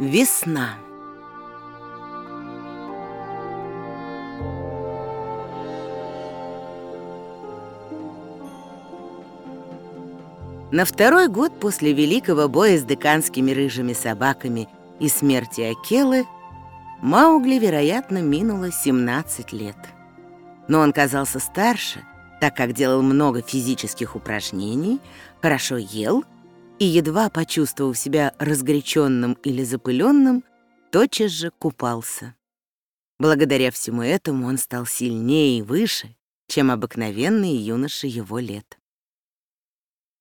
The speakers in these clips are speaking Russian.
Весна. На второй год после великого боя с деканскими рыжими собаками и смерти Акелы Маугли, вероятно, минуло 17 лет. Но он казался старше, так как делал много физических упражнений, хорошо ел и, едва почувствовав себя разгоряченным или запыленным, тотчас же купался. Благодаря всему этому он стал сильнее и выше, чем обыкновенные юноши его лет.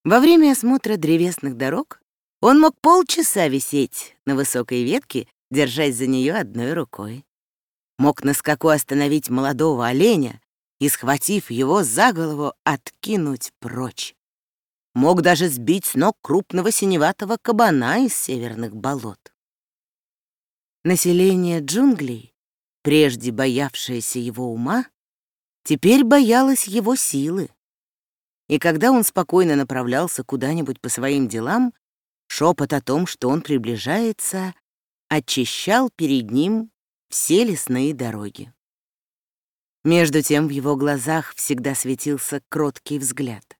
Во время осмотра древесных дорог он мог полчаса висеть на высокой ветке, держась за нее одной рукой. Мог на скаку остановить молодого оленя и, схватив его за голову, откинуть прочь. Мог даже сбить с ног крупного синеватого кабана из северных болот. Население джунглей, прежде боявшееся его ума, теперь боялось его силы и когда он спокойно направлялся куда-нибудь по своим делам, шепот о том, что он приближается, очищал перед ним все лесные дороги. Между тем в его глазах всегда светился кроткий взгляд.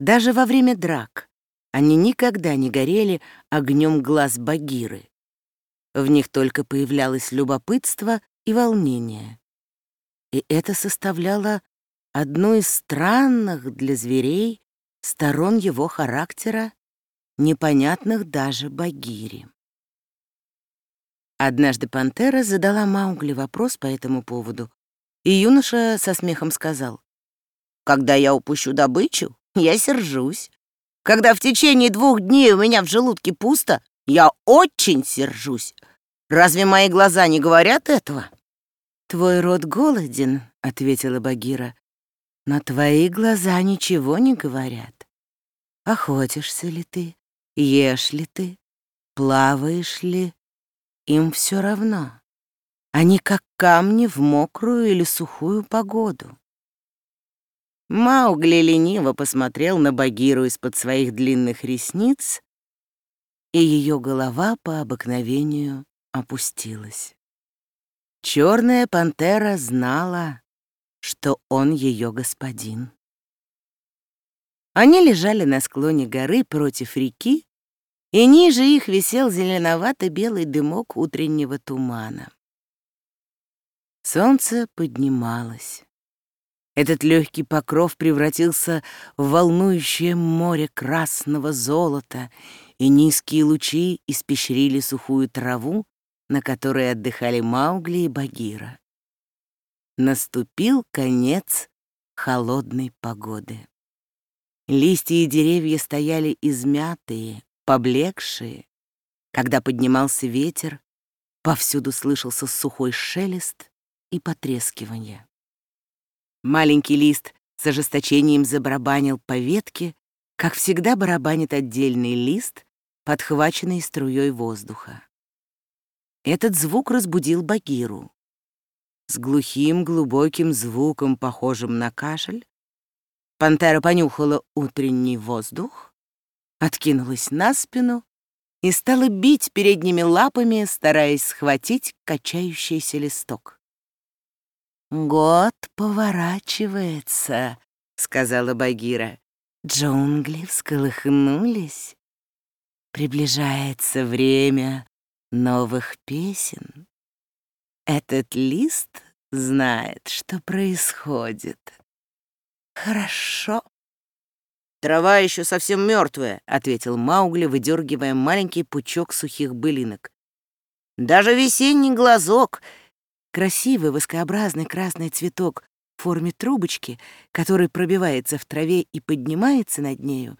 Даже во время драк они никогда не горели огнем глаз Багиры. В них только появлялось любопытство и волнение. И это составляло одну из странных для зверей сторон его характера, непонятных даже Багире. Однажды пантера задала Маугли вопрос по этому поводу, и юноша со смехом сказал, «Когда я упущу добычу, я сержусь. Когда в течение двух дней у меня в желудке пусто, я очень сержусь. Разве мои глаза не говорят этого?» «Твой рот голоден», — ответила Багира, но твои глаза ничего не говорят. Охотишься ли ты, ешь ли ты, плаваешь ли, им все равно. Они как камни в мокрую или сухую погоду. Маугли лениво посмотрел на Багиру из-под своих длинных ресниц, и ее голова по обыкновению опустилась. Черная пантера знала, что он ее господин. Они лежали на склоне горы против реки, и ниже их висел зеленовато-белый дымок утреннего тумана. Солнце поднималось. Этот легкий покров превратился в волнующее море красного золота, и низкие лучи испещрили сухую траву, на которой отдыхали Маугли и Багира наступил конец холодной погоды. Листья и деревья стояли измятые, поблекшие. Когда поднимался ветер, повсюду слышался сухой шелест и потрескивание. Маленький лист с ожесточением забарабанил по ветке, как всегда барабанит отдельный лист, подхваченный струей воздуха. Этот звук разбудил Багиру с глухим глубоким звуком, похожим на кашель. Пантера понюхала утренний воздух, откинулась на спину и стала бить передними лапами, стараясь схватить качающийся листок. «Год поворачивается», — сказала Багира. Джунгли всколыхнулись. Приближается время новых песен. Этот лист знает, что происходит. Хорошо. Трава еще совсем мертвая, ответил Маугли, выдергивая маленький пучок сухих былинок. Даже весенний глазок, красивый воскообразный красный цветок в форме трубочки, который пробивается в траве и поднимается над нею,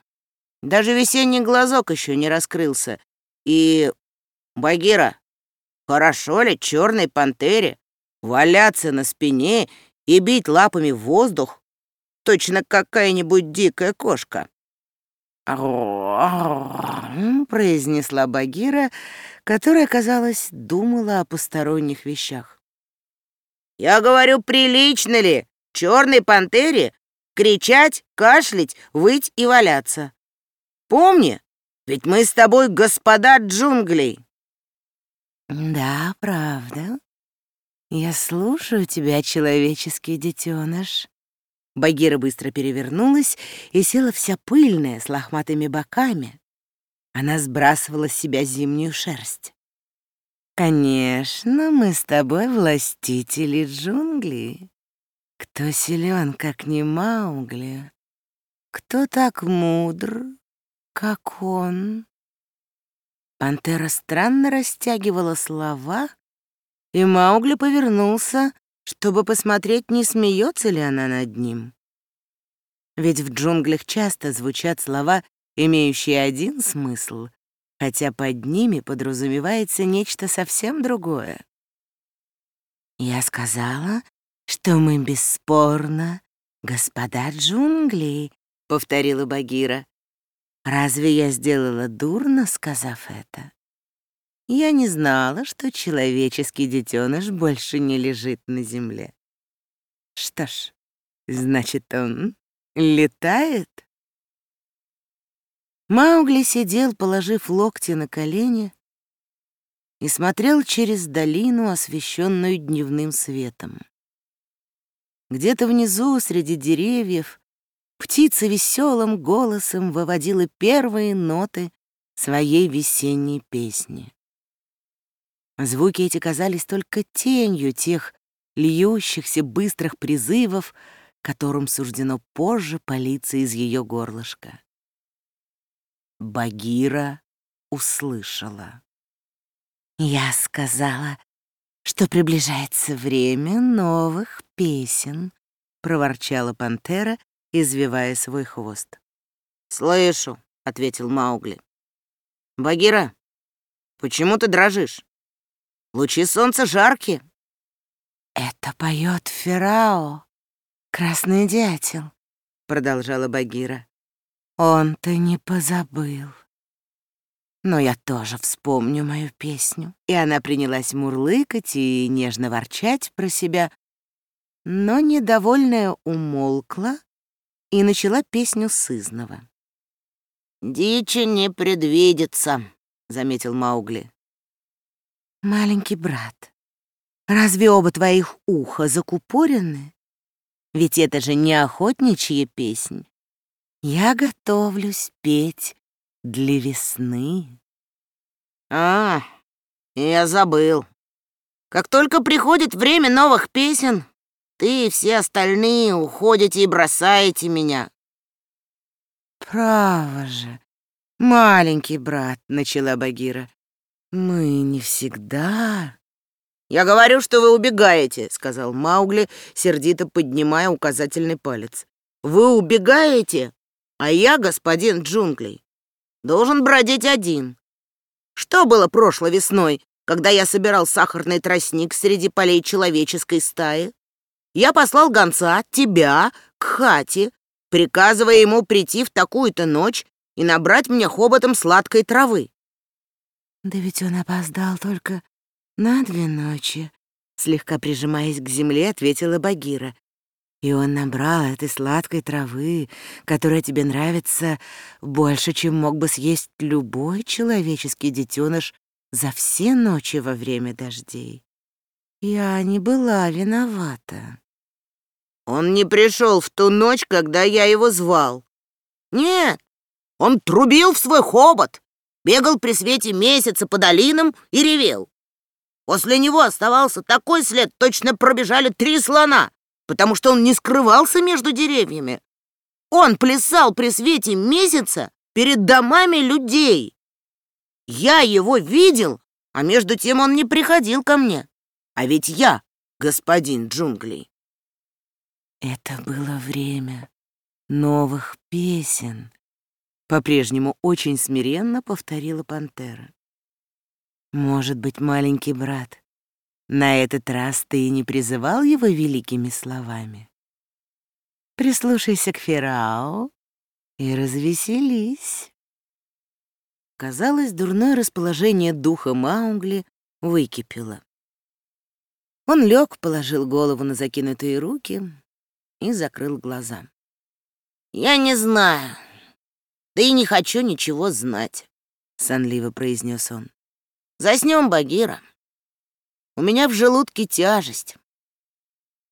даже весенний глазок еще не раскрылся. И... Багира, Хорошо ли черной пантере валяться на спине и бить лапами в воздух, точно какая-нибудь дикая кошка? произнесла Багира, которая, казалось, думала о посторонних вещах. «Я говорю, прилично ли черной пантере кричать, кашлять, выть и валяться? Помни, ведь мы с тобой господа джунглей. Да, правда. Я слушаю тебя, человеческий детеныш. Багира быстро перевернулась и села вся пыльная, с лохматыми боками. Она сбрасывала с себя зимнюю шерсть. «Конечно, мы с тобой властители джунглей. Кто силен, как не Маугли? Кто так мудр, как он?» Пантера странно растягивала слова, и Маугли повернулся, чтобы посмотреть, не смеется ли она над ним. Ведь в джунглях часто звучат слова, имеющие один смысл, хотя под ними подразумевается нечто совсем другое. Я сказала, что мы бесспорно господа джунглей, повторила Багира. Разве я сделала дурно, сказав это? Я не знала, что человеческий детеныш больше не лежит на земле. Что ж, значит, он летает? Маугли сидел, положив локти на колени, и смотрел через долину, освещенную дневным светом. Где-то внизу, среди деревьев, птица веселым голосом выводила первые ноты своей весенней песни. Звуки эти казались только тенью тех льющихся быстрых призывов, которым суждено позже палиться из ее горлышка. Багира услышала. «Я сказала, что приближается время новых песен», — проворчала пантера, извивая свой хвост. «Слышу», — ответил Маугли. «Багира, почему ты дрожишь? Лучи солнца жаркие». «Это поет Ферао, красный дятел», — продолжала Багира. Он-то не позабыл. Но я тоже вспомню мою песню. И она принялась мурлыкать и нежно ворчать про себя, но недовольная умолкла и начала песню сызнова. «Дичи не предвидится», — заметил Маугли. «Маленький брат, разве оба твоих уха закупорены? Ведь это же не охотничья песнь. Я готовлюсь петь для весны. А, я забыл. Как только приходит время новых песен, ты и все остальные уходите и бросаете меня. Право же, маленький брат, начала Багира. Мы не всегда. Я говорю, что вы убегаете, сказал Маугли, сердито поднимая указательный палец. Вы убегаете а я, господин джунглей, должен бродить один. Что было прошлой весной, когда я собирал сахарный тростник среди полей человеческой стаи? Я послал гонца, тебя, к хате, приказывая ему прийти в такую-то ночь и набрать мне хоботом сладкой травы. Да ведь он опоздал только на две ночи, слегка прижимаясь к земле, ответила Багира. И он набрал этой сладкой травы, которая тебе нравится больше, чем мог бы съесть любой человеческий детеныш за все ночи во время дождей. Я не была виновата. Он не пришел в ту ночь, когда я его звал. Нет, он трубил в свой хобот, бегал при свете месяца по долинам и ревел. После него оставался такой след, точно пробежали три слона потому что он не скрывался между деревьями. Он плясал при свете месяца перед домами людей. Я его видел, а между тем он не приходил ко мне. А ведь я господин джунглей. Это было время новых песен, по-прежнему очень смиренно повторила пантера. Может быть, маленький брат на этот раз ты не призывал его великими словами. Прислушайся к Ферао и развеселись. Казалось, дурное расположение духа Маугли выкипело. Он лег, положил голову на закинутые руки и закрыл глаза. «Я не знаю, да и не хочу ничего знать», — сонливо произнес он. «Заснем, Багира». У меня в желудке тяжесть.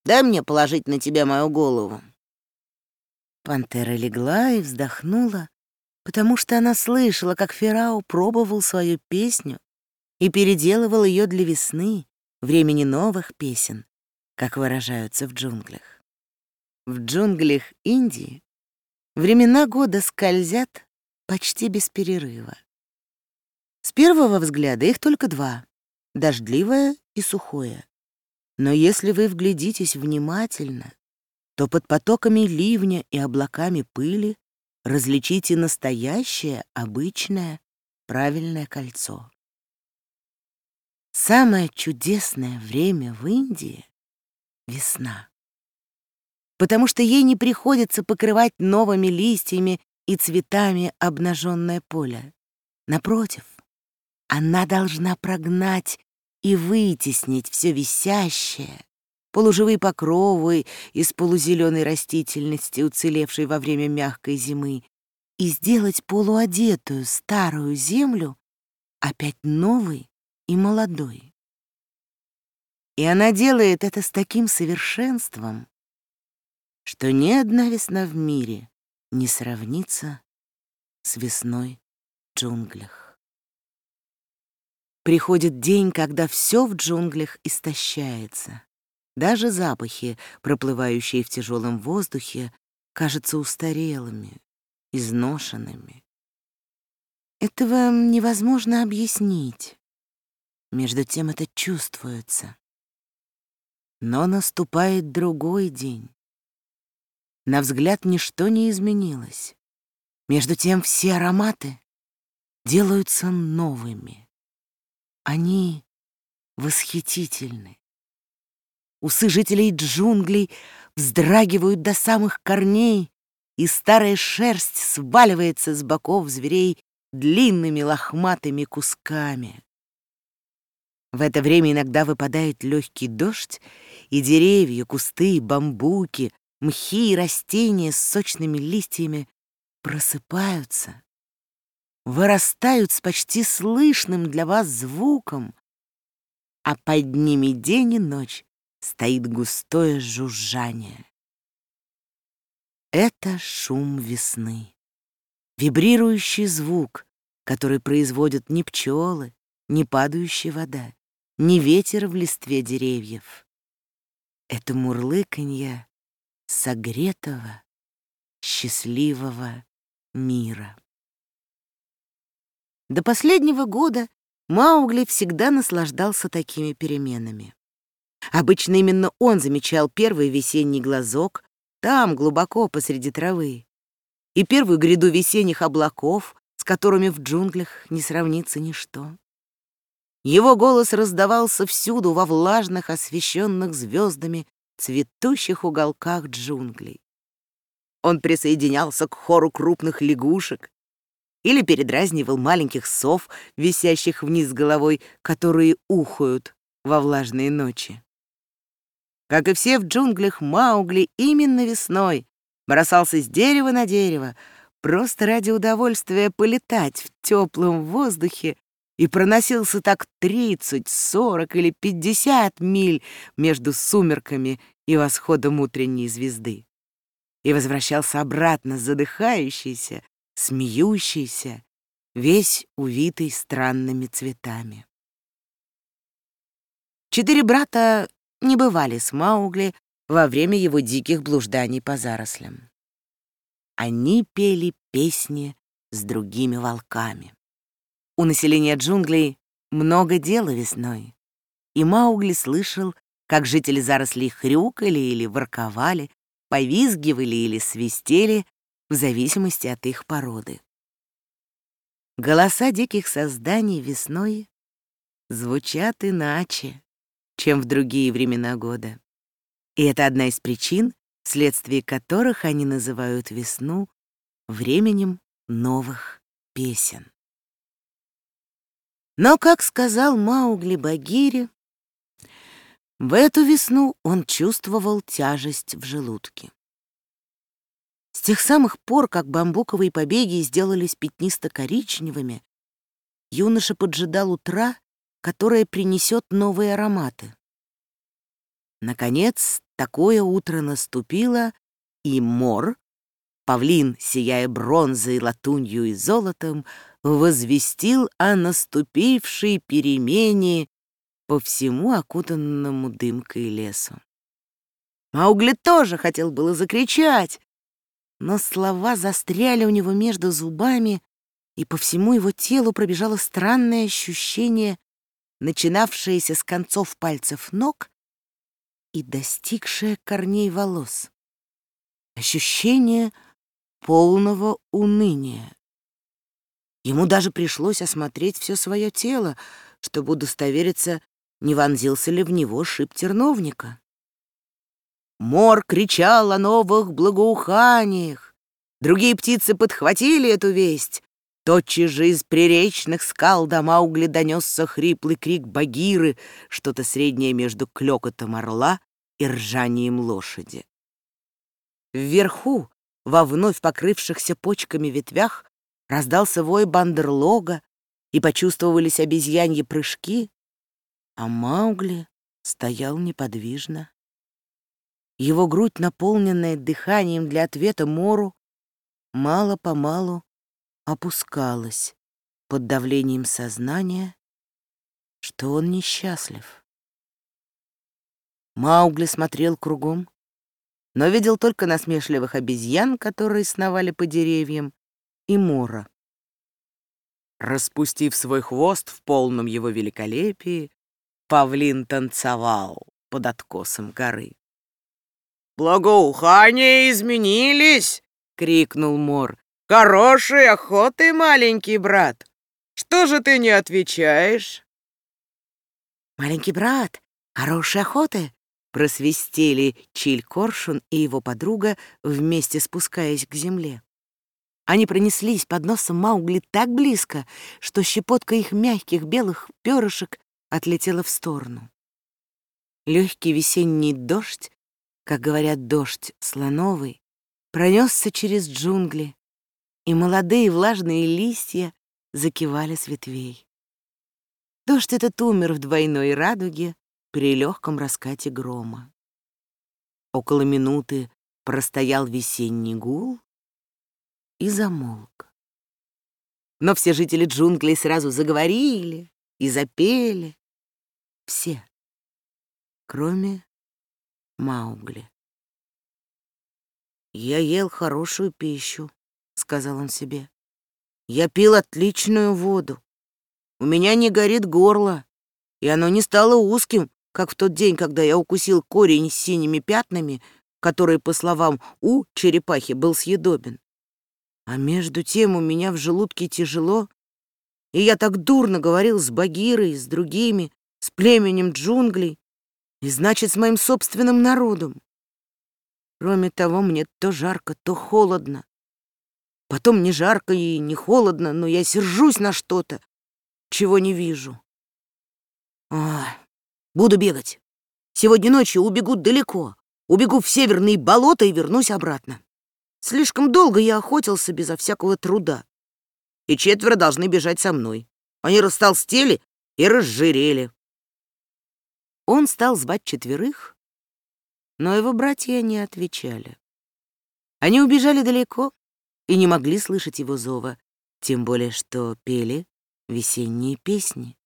Дай мне положить на тебя мою голову». Пантера легла и вздохнула, потому что она слышала, как Ферау пробовал свою песню и переделывал ее для весны, времени новых песен, как выражаются в джунглях. В джунглях Индии времена года скользят почти без перерыва. С первого взгляда их только два — дождливое и сухое. Но если вы вглядитесь внимательно, то под потоками ливня и облаками пыли различите настоящее, обычное, правильное кольцо. Самое чудесное время в Индии — весна. Потому что ей не приходится покрывать новыми листьями и цветами обнаженное поле. Напротив, она должна прогнать и вытеснить все висящее, полуживые покровы из полузеленой растительности, уцелевшей во время мягкой зимы, и сделать полуодетую старую землю опять новой и молодой. И она делает это с таким совершенством, что ни одна весна в мире не сравнится с весной в джунглях. Приходит день, когда все в джунглях истощается. Даже запахи, проплывающие в тяжелом воздухе, кажутся устарелыми, изношенными. Этого невозможно объяснить. Между тем это чувствуется. Но наступает другой день. На взгляд ничто не изменилось. Между тем все ароматы делаются новыми. Они восхитительны. Усы жителей джунглей вздрагивают до самых корней, и старая шерсть сваливается с боков зверей длинными лохматыми кусками. В это время иногда выпадает легкий дождь, и деревья, кусты, бамбуки, мхи и растения с сочными листьями просыпаются, вырастают с почти слышным для вас звуком, а под ними день и ночь стоит густое жужжание. Это шум весны, вибрирующий звук, который производят не пчелы, не падающая вода, не ветер в листве деревьев. Это мурлыканье согретого, счастливого мира. До последнего года Маугли всегда наслаждался такими переменами. Обычно именно он замечал первый весенний глазок там, глубоко посреди травы, и первую гряду весенних облаков, с которыми в джунглях не сравнится ничто. Его голос раздавался всюду во влажных, освещенных звездами, цветущих уголках джунглей. Он присоединялся к хору крупных лягушек или передразнивал маленьких сов, висящих вниз головой, которые ухают во влажные ночи. Как и все в джунглях, Маугли именно весной бросался с дерева на дерево, просто ради удовольствия полетать в теплом воздухе и проносился так 30, 40 или 50 миль между сумерками и восходом утренней звезды. И возвращался обратно задыхающийся, смеющийся, весь увитый странными цветами. Четыре брата не бывали с Маугли во время его диких блужданий по зарослям. Они пели песни с другими волками. У населения джунглей много дела весной, и Маугли слышал, как жители зарослей хрюкали или ворковали, повизгивали или свистели в зависимости от их породы. Голоса диких созданий весной звучат иначе, чем в другие времена года. И это одна из причин, вследствие которых они называют весну временем новых песен. Но, как сказал Маугли Багире, в эту весну он чувствовал тяжесть в желудке. С тех самых пор, как бамбуковые побеги сделались пятнисто-коричневыми, юноша поджидал утра которое принесет новые ароматы. Наконец, такое утро наступило, и Мор, павлин, сияя бронзой, латунью и золотом, возвестил о наступившей перемене по всему окутанному дымкой лесу. Маугли тоже хотел было закричать, но слова застряли у него между зубами, и по всему его телу пробежало странное ощущение, начинавшееся с концов пальцев ног и достигшее корней волос. Ощущение полного уныния. Ему даже пришлось осмотреть все свое тело, чтобы удостовериться, не вонзился ли в него шип терновника. Мор кричал о новых благоуханиях. Другие птицы подхватили эту весть. Тотчас же из приречных скал до Маугли донесся хриплый крик Багиры, что-то среднее между клёкотом орла и ржанием лошади. Вверху, во вновь покрывшихся почками ветвях, раздался вой бандерлога, и почувствовались обезьяньи прыжки, а Маугли стоял неподвижно. Его грудь, наполненная дыханием для ответа Мору, мало-помалу опускалась под давлением сознания, что он несчастлив. Маугли смотрел кругом, но видел только насмешливых обезьян, которые сновали по деревьям, и Мора. Распустив свой хвост в полном его великолепии, павлин танцевал под откосом горы. «Благоухания изменились!» — крикнул Мор. «Хорошей охоты, маленький брат! Что же ты не отвечаешь?» «Маленький брат, хорошей охоты!» просвистели Чиль Коршун и его подруга, вместе спускаясь к земле. Они пронеслись под носом Маугли так близко, что щепотка их мягких белых перышек отлетела в сторону. Легкий весенний дождь, как говорят, дождь слоновый, пронесся через джунгли, и молодые влажные листья закивали с ветвей. Дождь этот умер в двойной радуге при легком раскате грома. Около минуты простоял весенний гул и замолк. Но все жители джунглей сразу заговорили и запели. Все, кроме Маугли. «Я ел хорошую пищу», — сказал он себе. «Я пил отличную воду. У меня не горит горло, и оно не стало узким, как в тот день, когда я укусил корень с синими пятнами, который, по словам У черепахи, был съедобен. А между тем у меня в желудке тяжело, и я так дурно говорил с Багирой, с другими, с племенем джунглей, и значит, с моим собственным народом. Кроме того, мне то жарко, то холодно. Потом не жарко и не холодно, но я сержусь на что-то, чего не вижу. Ой, буду бегать. Сегодня ночью убегу далеко. Убегу в северные болота и вернусь обратно. Слишком долго я охотился безо всякого труда. И четверо должны бежать со мной. Они растолстели и разжирели. Он стал звать четверых, но его братья не отвечали. Они убежали далеко и не могли слышать его зова, тем более что пели весенние песни,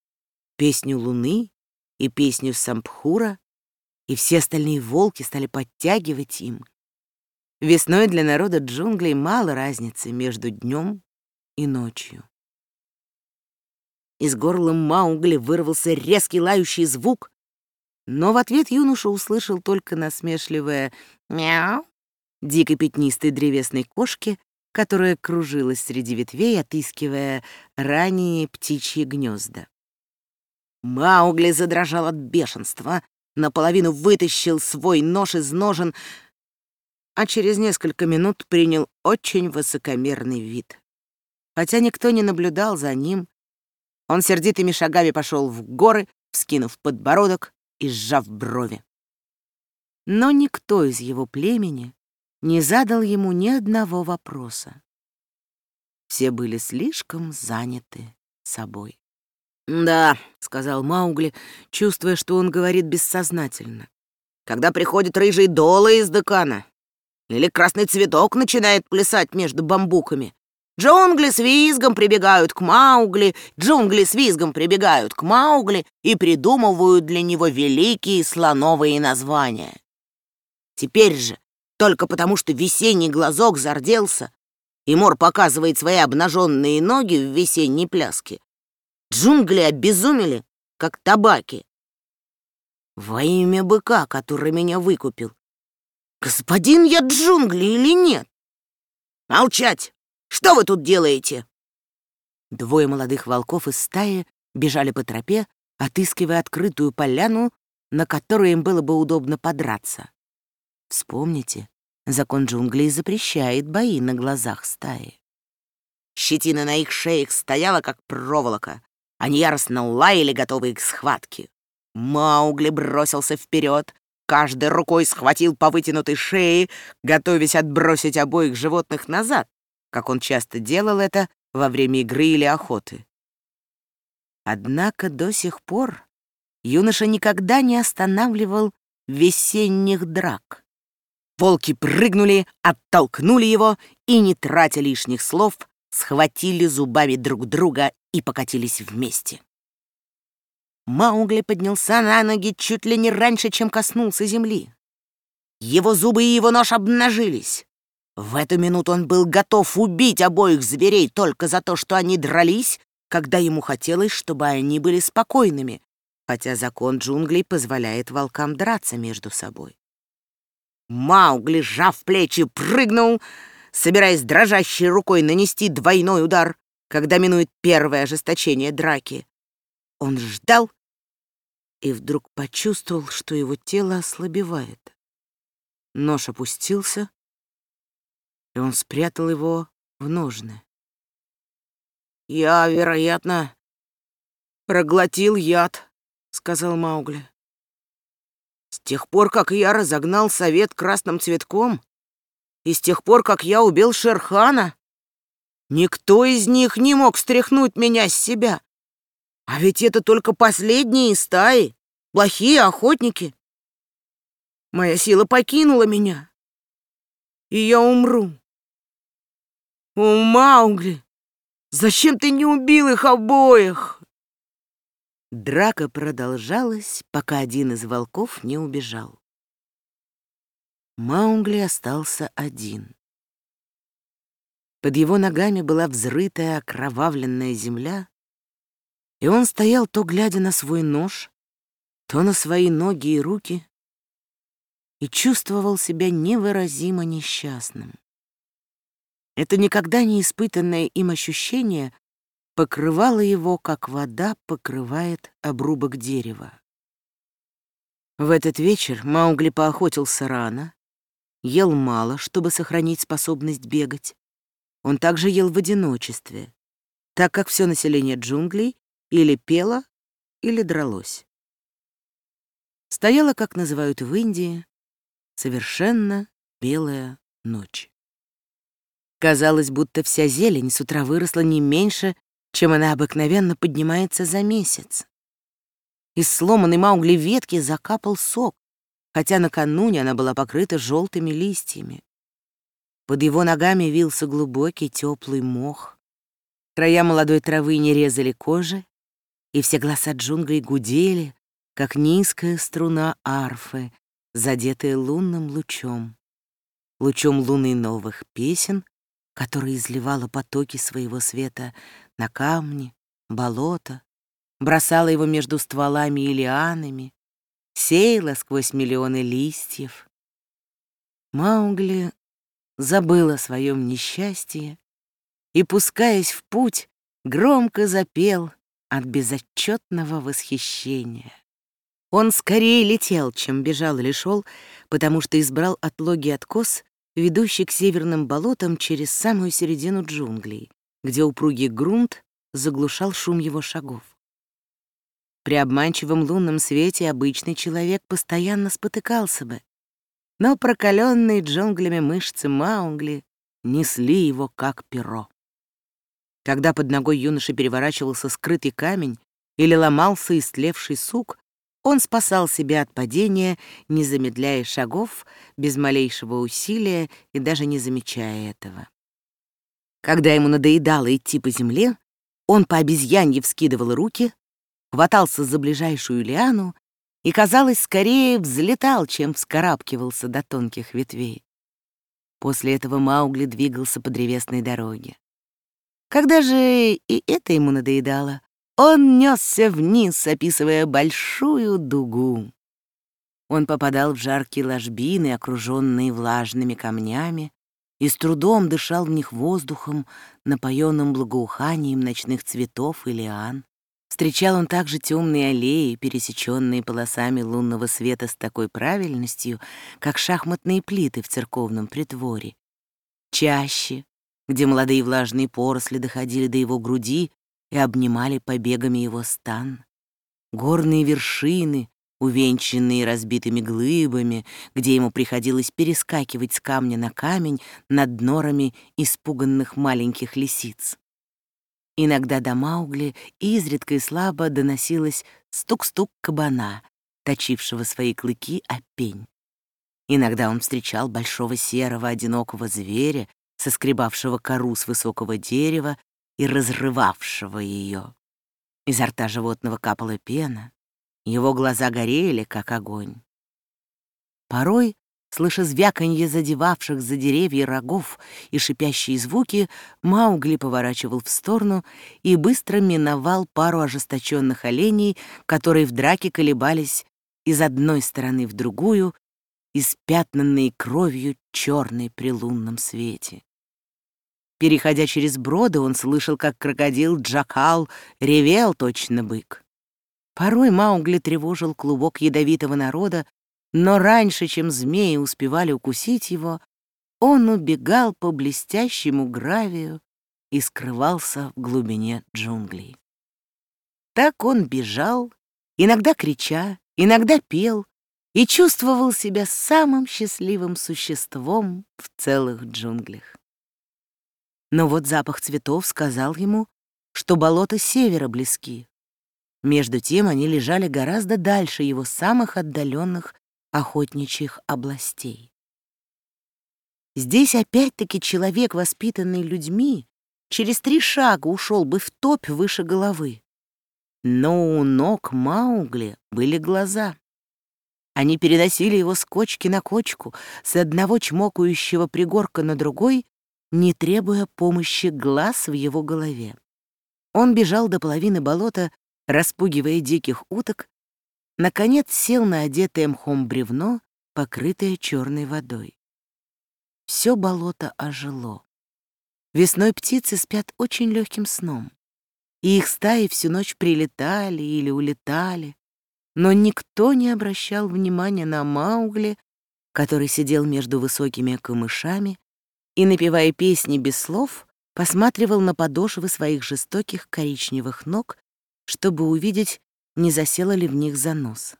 песню луны и песню сампхура, и все остальные волки стали подтягивать им. Весной для народа джунглей мало разницы между днем и ночью. Из горла Маугли вырвался резкий лающий звук, но в ответ юноша услышал только насмешливое «мяу» дикой пятнистой древесной кошки, которая кружилась среди ветвей, отыскивая ранние птичьи гнезда. Маугли задрожал от бешенства, наполовину вытащил свой нож из ножен, а через несколько минут принял очень высокомерный вид. Хотя никто не наблюдал за ним, он сердитыми шагами пошел в горы, вскинув подбородок и сжав брови. Но никто из его племени не задал ему ни одного вопроса. Все были слишком заняты собой. «Да», — сказал Маугли, чувствуя, что он говорит бессознательно. «Когда приходит рыжий Дола из декана, или красный цветок начинает плясать между бамбуками, Джунгли с визгом прибегают к Маугли, джунгли с визгом прибегают к Маугли и придумывают для него великие слоновые названия. Теперь же, только потому что весенний глазок зарделся, и Мор показывает свои обнаженные ноги в весенней пляске, джунгли обезумели, как табаки. Во имя быка, который меня выкупил. Господин я джунгли или нет? Молчать! Что вы тут делаете?» Двое молодых волков из стаи бежали по тропе, отыскивая открытую поляну, на которой им было бы удобно подраться. Вспомните, закон джунглей запрещает бои на глазах стаи. Щетина на их шеях стояла, как проволока. Они яростно лаяли, готовые к схватке. Маугли бросился вперед, каждой рукой схватил по вытянутой шее, готовясь отбросить обоих животных назад как он часто делал это во время игры или охоты. Однако до сих пор юноша никогда не останавливал весенних драк. Волки прыгнули, оттолкнули его и, не тратя лишних слов, схватили зубами друг друга и покатились вместе. Маугли поднялся на ноги чуть ли не раньше, чем коснулся земли. Его зубы и его нож обнажились. В эту минуту он был готов убить обоих зверей только за то, что они дрались, когда ему хотелось, чтобы они были спокойными, хотя закон джунглей позволяет волкам драться между собой. Маугли, сжав плечи, прыгнул, собираясь дрожащей рукой нанести двойной удар, когда минует первое ожесточение драки. Он ждал и вдруг почувствовал, что его тело ослабевает. Нож опустился, и он спрятал его в ножны. «Я, вероятно, проглотил яд», — сказал Маугли. «С тех пор, как я разогнал совет красным цветком, и с тех пор, как я убил Шерхана, никто из них не мог стряхнуть меня с себя. А ведь это только последние стаи, плохие охотники. Моя сила покинула меня, и я умру. «О, Маугли, зачем ты не убил их обоих?» Драка продолжалась, пока один из волков не убежал. Маугли остался один. Под его ногами была взрытая окровавленная земля, и он стоял то глядя на свой нож, то на свои ноги и руки, и чувствовал себя невыразимо несчастным. Это никогда не испытанное им ощущение покрывало его, как вода покрывает обрубок дерева. В этот вечер Маугли поохотился рано, ел мало, чтобы сохранить способность бегать. Он также ел в одиночестве, так как все население джунглей или пело, или дралось. Стояла, как называют в Индии, совершенно белая ночь. Казалось, будто вся зелень с утра выросла не меньше, чем она обыкновенно поднимается за месяц. Из сломанной Маугли ветки закапал сок, хотя накануне она была покрыта желтыми листьями. Под его ногами вился глубокий теплый мох. Края молодой травы не резали кожи, и все глаза джунглей гудели, как низкая струна арфы, задетая лунным лучом. Лучом луны новых песен, которая изливала потоки своего света на камни, болото, бросала его между стволами и лианами, сеяла сквозь миллионы листьев. Маугли забыл о своем несчастье и, пускаясь в путь, громко запел от безотчетного восхищения. Он скорее летел, чем бежал или шел, потому что избрал отлоги откос ведущий к северным болотам через самую середину джунглей, где упругий грунт заглушал шум его шагов. При обманчивом лунном свете обычный человек постоянно спотыкался бы, но прокаленные джунглями мышцы Маугли несли его как перо. Когда под ногой юноши переворачивался скрытый камень, или ломался истлевший сук, он спасал себя от падения, не замедляя шагов, без малейшего усилия и даже не замечая этого. Когда ему надоедало идти по земле, он по обезьянье вскидывал руки, хватался за ближайшую лиану и, казалось, скорее взлетал, чем вскарабкивался до тонких ветвей. После этого Маугли двигался по древесной дороге. Когда же и это ему надоедало, он несся вниз, описывая большую дугу. Он попадал в жаркие ложбины, окруженные влажными камнями, и с трудом дышал в них воздухом, напоенным благоуханием ночных цветов и лиан. Встречал он также темные аллеи, пересеченные полосами лунного света с такой правильностью, как шахматные плиты в церковном притворе. Чаще, где молодые влажные поросли доходили до его груди, и обнимали побегами его стан. Горные вершины, увенчанные разбитыми глыбами, где ему приходилось перескакивать с камня на камень над норами испуганных маленьких лисиц. Иногда до Маугли изредка и слабо доносилось стук-стук кабана, точившего свои клыки о пень. Иногда он встречал большого серого одинокого зверя, соскребавшего кору с высокого дерева и разрывавшего ее. Изо рта животного капала пена, его глаза горели, как огонь. Порой, слыша звяканье задевавших за деревья рогов и шипящие звуки, Маугли поворачивал в сторону и быстро миновал пару ожесточенных оленей, которые в драке колебались из одной стороны в другую, испятнанные кровью черной при лунном свете. Переходя через броды, он слышал, как крокодил Джакал ревел точно бык. Порой Маугли тревожил клубок ядовитого народа, но раньше, чем змеи успевали укусить его, он убегал по блестящему гравию и скрывался в глубине джунглей. Так он бежал, иногда крича, иногда пел и чувствовал себя самым счастливым существом в целых джунглях. Но вот запах цветов сказал ему, что болота севера близки. Между тем они лежали гораздо дальше его самых отдаленных охотничьих областей. Здесь опять-таки человек, воспитанный людьми, через три шага ушел бы в топь выше головы. Но у ног Маугли были глаза. Они переносили его с кочки на кочку, с одного чмокающего пригорка на другой, не требуя помощи глаз в его голове. Он бежал до половины болота, распугивая диких уток, наконец сел на одетое мхом бревно, покрытое черной водой. Все болото ожило. Весной птицы спят очень легким сном, и их стаи всю ночь прилетали или улетали, но никто не обращал внимания на Маугли, который сидел между высокими камышами и, напевая песни без слов, посматривал на подошвы своих жестоких коричневых ног, чтобы увидеть, не засела ли в них занос.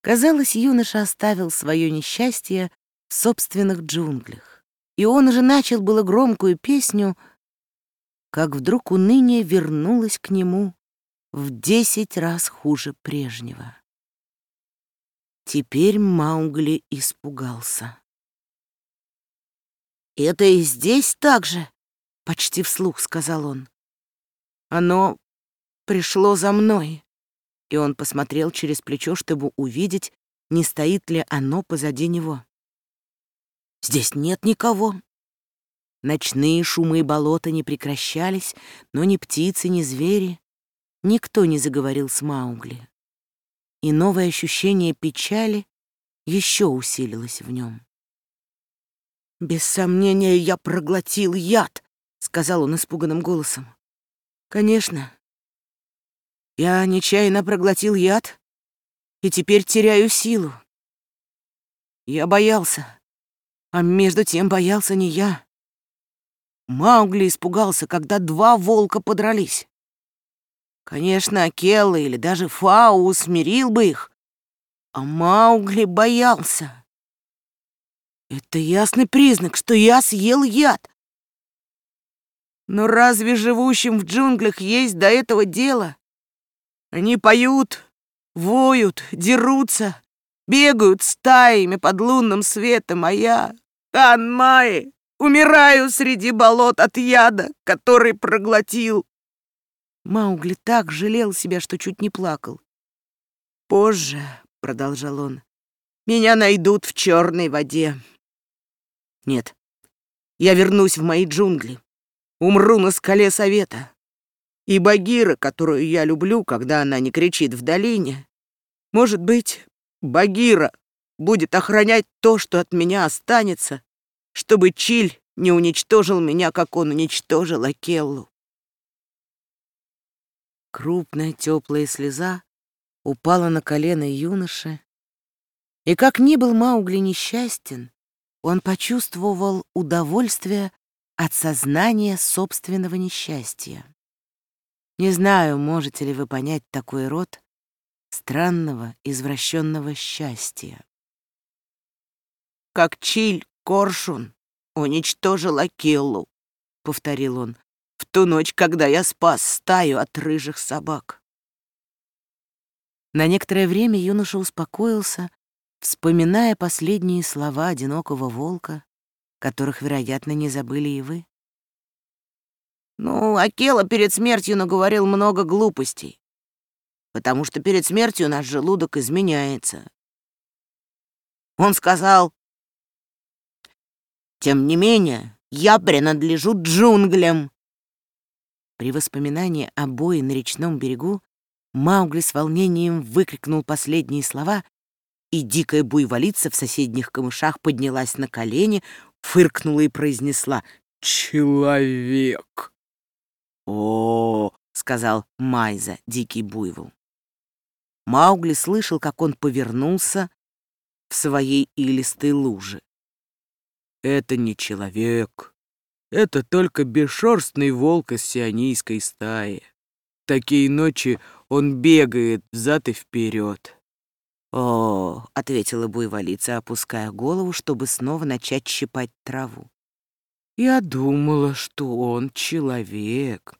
Казалось, юноша оставил свое несчастье в собственных джунглях, и он уже начал было громкую песню, как вдруг уныние вернулось к нему в десять раз хуже прежнего. Теперь Маугли испугался. «Это и здесь так же?» — почти вслух сказал он. «Оно пришло за мной». И он посмотрел через плечо, чтобы увидеть, не стоит ли оно позади него. «Здесь нет никого». Ночные шумы и болота не прекращались, но ни птицы, ни звери. Никто не заговорил с Маугли. И новое ощущение печали еще усилилось в нем. «Без сомнения, я проглотил яд», — сказал он испуганным голосом. «Конечно. Я нечаянно проглотил яд и теперь теряю силу. Я боялся, а между тем боялся не я. Маугли испугался, когда два волка подрались. Конечно, Акелла или даже Фау усмирил бы их, а Маугли боялся. Это ясный признак, что я съел яд. Но разве живущим в джунглях есть до этого дело? Они поют, воют, дерутся, бегают стаями под лунным светом, а я, Танмай, умираю среди болот от яда, который проглотил. Маугли так жалел себя, что чуть не плакал. «Позже», — продолжал он, — «меня найдут в черной воде. Нет, я вернусь в мои джунгли, умру на скале совета. И Багира, которую я люблю, когда она не кричит в долине, может быть, Багира будет охранять то, что от меня останется, чтобы Чиль не уничтожил меня, как он уничтожил Акеллу. Крупная теплая слеза упала на колено юноши, и как ни был Маугли несчастен, он почувствовал удовольствие от сознания собственного несчастья. Не знаю, можете ли вы понять такой род странного, извращенного счастья. «Как Чиль Коршун уничтожил Акиллу», — повторил он, «в ту ночь, когда я спас стаю от рыжих собак». На некоторое время юноша успокоился вспоминая последние слова одинокого волка, которых, вероятно, не забыли и вы. Ну, Акела перед смертью наговорил много глупостей, потому что перед смертью наш желудок изменяется. Он сказал, «Тем не менее, я принадлежу джунглям». При воспоминании о бое на речном берегу Маугли с волнением выкрикнул последние слова и дикая буйволица в соседних камышах поднялась на колени, фыркнула и произнесла «Человек!» «О!» — сказал Майза, дикий буйвол. Маугли слышал, как он повернулся в своей илистой луже. «Это не человек. Это только бесшерстный волк из сионийской стаи. Такие ночи он бегает взад и вперед. «О», — ответила буйволица, опуская голову, чтобы снова начать щипать траву. «Я думала, что он человек.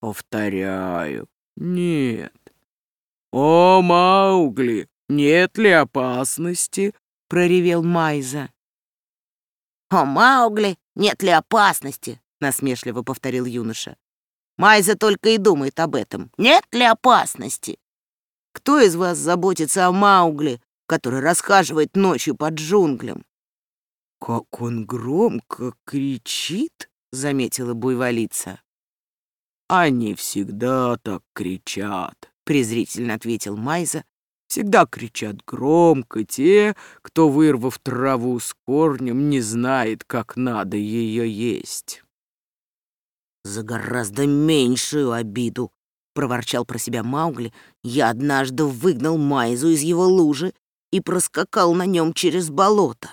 Повторяю, нет. О, Маугли, нет ли опасности?» — проревел Майза. «О, Маугли, нет ли опасности?» — насмешливо повторил юноша. «Майза только и думает об этом. Нет ли опасности?» Кто из вас заботится о Маугли, который расхаживает ночью под джунглям?» «Как он громко кричит!» — заметила буйволица. «Они всегда так кричат», — презрительно ответил Майза. «Всегда кричат громко те, кто, вырвав траву с корнем, не знает, как надо ее есть». «За гораздо меньшую обиду проворчал про себя Маугли, я однажды выгнал Майзу из его лужи и проскакал на нем через болото.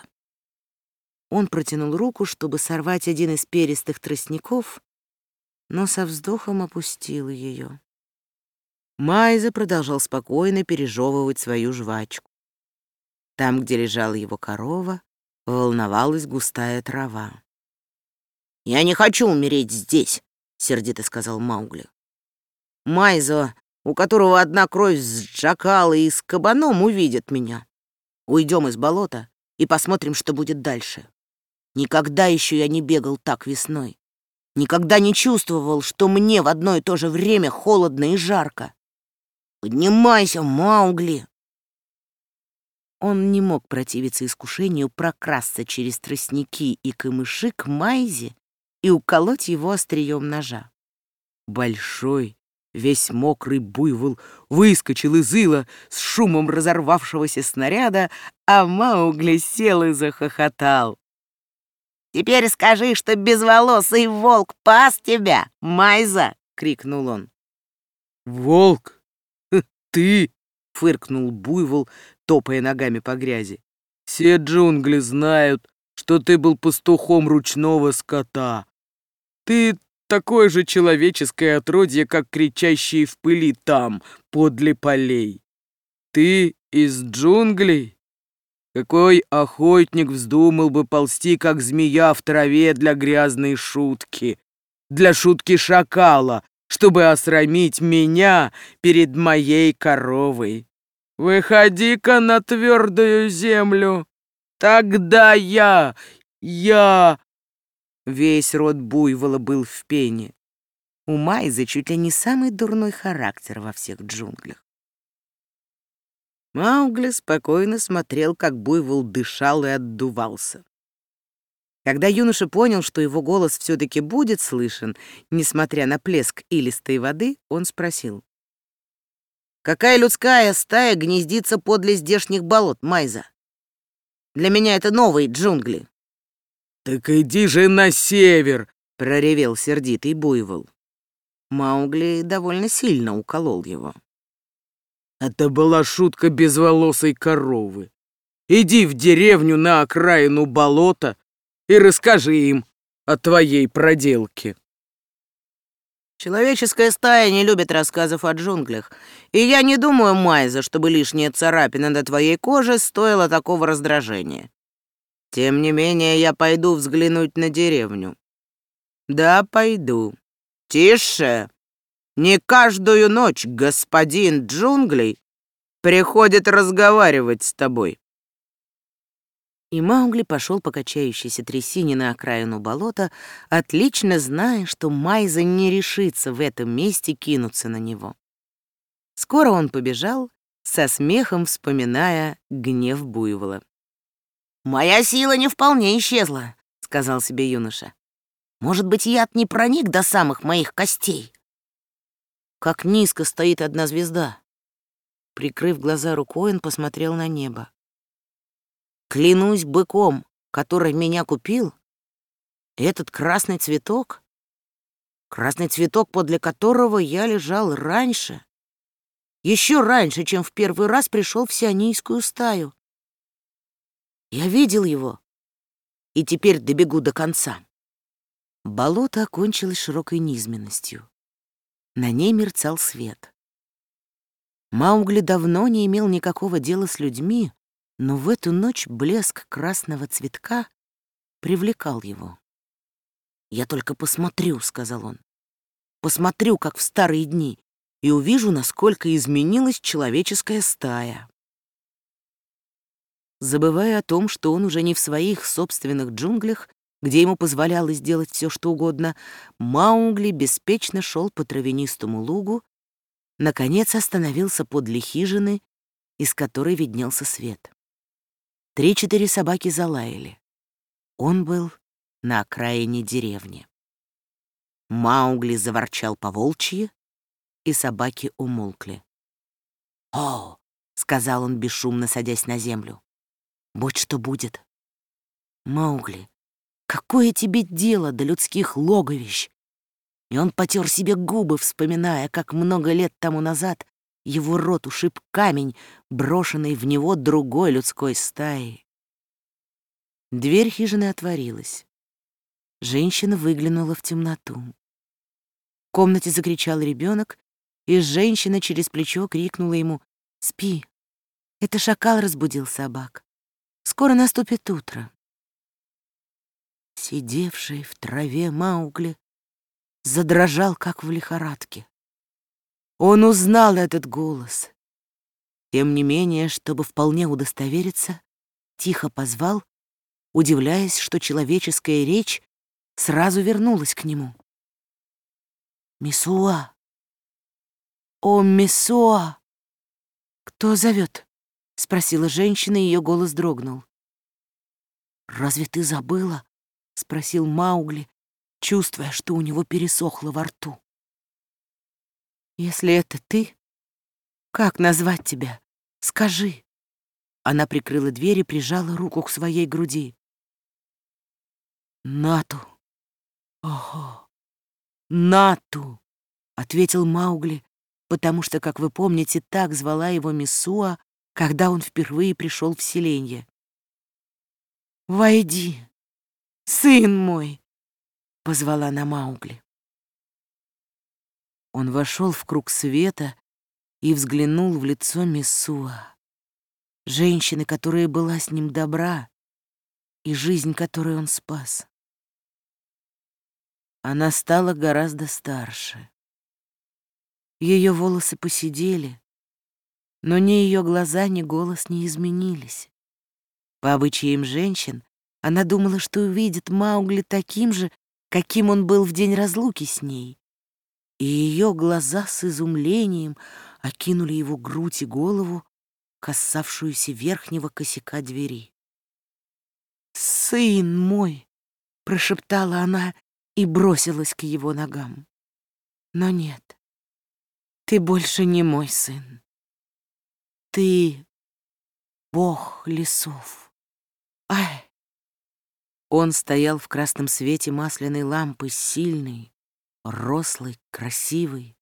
Он протянул руку, чтобы сорвать один из перистых тростников, но со вздохом опустил ее. Майза продолжал спокойно пережевывать свою жвачку. Там, где лежала его корова, волновалась густая трава. «Я не хочу умереть здесь», — сердито сказал Маугли. Майзо, у которого одна кровь с джакалой и с кабаном, увидит меня. Уйдем из болота и посмотрим, что будет дальше. Никогда еще я не бегал так весной. Никогда не чувствовал, что мне в одно и то же время холодно и жарко. Поднимайся, Маугли!» Он не мог противиться искушению прокрасться через тростники и камыши к Майзе и уколоть его острием ножа. Большой, Весь мокрый буйвол выскочил из ила с шумом разорвавшегося снаряда, а Маугли сел и захохотал. «Теперь скажи, что безволосый волк пас тебя, Майза!» — крикнул он. «Волк? Ты?» — фыркнул буйвол, топая ногами по грязи. «Все джунгли знают, что ты был пастухом ручного скота. Ты такое же человеческое отродье, как кричащие в пыли там, подле полей. Ты из джунглей? Какой охотник вздумал бы ползти, как змея в траве для грязной шутки? Для шутки шакала, чтобы осрамить меня перед моей коровой. Выходи-ка на твердую землю. Тогда я, я...» Весь род буйвола был в пене. У Майзы чуть ли не самый дурной характер во всех джунглях. Маугли спокойно смотрел, как буйвол дышал и отдувался. Когда юноша понял, что его голос все-таки будет слышен, несмотря на плеск илистой воды, он спросил. «Какая людская стая гнездится подле здешних болот, Майза? Для меня это новые джунгли». «Так иди же на север!» — проревел сердитый буйвол. Маугли довольно сильно уколол его. Это была шутка безволосой коровы. Иди в деревню на окраину болота и расскажи им о твоей проделке. Человеческая стая не любит рассказов о джунглях, и я не думаю, Майза, чтобы лишняя царапина на твоей коже стоила такого раздражения. Тем не менее, я пойду взглянуть на деревню. Да, пойду. Тише! Не каждую ночь господин джунглей приходит разговаривать с тобой. И Маугли пошел по качающейся трясине на окраину болота, отлично зная, что Майза не решится в этом месте кинуться на него. Скоро он побежал, со смехом вспоминая гнев буйвола. «Моя сила не вполне исчезла», — сказал себе юноша. «Может быть, яд не проник до самых моих костей?» Как низко стоит одна звезда. Прикрыв глаза рукой, он посмотрел на небо. Клянусь быком, который меня купил, этот красный цветок, красный цветок, подле которого я лежал раньше, еще раньше, чем в первый раз пришел в сионийскую стаю. Я видел его, и теперь добегу до конца. Болото окончилось широкой низменностью. На ней мерцал свет. Маугли давно не имел никакого дела с людьми, но в эту ночь блеск красного цветка привлекал его. «Я только посмотрю», — сказал он. «Посмотрю, как в старые дни, и увижу, насколько изменилась человеческая стая». Забывая о том, что он уже не в своих собственных джунглях, где ему позволялось делать все, что угодно, Маугли беспечно шел по травянистому лугу, наконец остановился подле хижины, из которой виднелся свет. Три-четыре собаки залаяли. Он был на окраине деревни. Маугли заворчал по волчьи, и собаки умолкли. «О!» — сказал он, бесшумно садясь на землю. «Будь что будет». «Маугли, какое тебе дело до людских логовищ?» И он потер себе губы, вспоминая, как много лет тому назад его рот ушиб камень, брошенный в него другой людской стаей. Дверь хижины отворилась. Женщина выглянула в темноту. В комнате закричал ребенок, и женщина через плечо крикнула ему «Спи!» Это шакал разбудил собак. Скоро наступит утро. Сидевший в траве Маугли задрожал, как в лихорадке. Он узнал этот голос. Тем не менее, чтобы вполне удостовериться, тихо позвал, удивляясь, что человеческая речь сразу вернулась к нему. «Мисуа! О, Мисуа!» «Кто зовет?» — спросила женщина, и ее голос дрогнул. «Разве ты забыла?» — спросил Маугли, чувствуя, что у него пересохло во рту. Если это ты, как назвать тебя? Скажи. Она прикрыла дверь и прижала руку к своей груди. Нату. Ого. Нату, ответил Маугли, потому что, как вы помните, так звала его Мисуа, когда он впервые пришел в селение. «Войди, сын мой!» — позвала на Маугли. Он вошел в круг света и взглянул в лицо Мессуа, женщины, которая была с ним добра, и жизнь, которую он спас. Она стала гораздо старше. Ее волосы посидели, но ни ее глаза, ни голос не изменились. По обычаям женщин, она думала, что увидит Маугли таким же, каким он был в день разлуки с ней. И ее глаза с изумлением окинули его грудь и голову, касавшуюся верхнего косяка двери. «Сын мой!» — прошептала она и бросилась к его ногам. Но нет, ты больше не мой сын. Ты бог лесов. Ай! Он стоял в красном свете масляной лампы, сильный, рослый, красивый,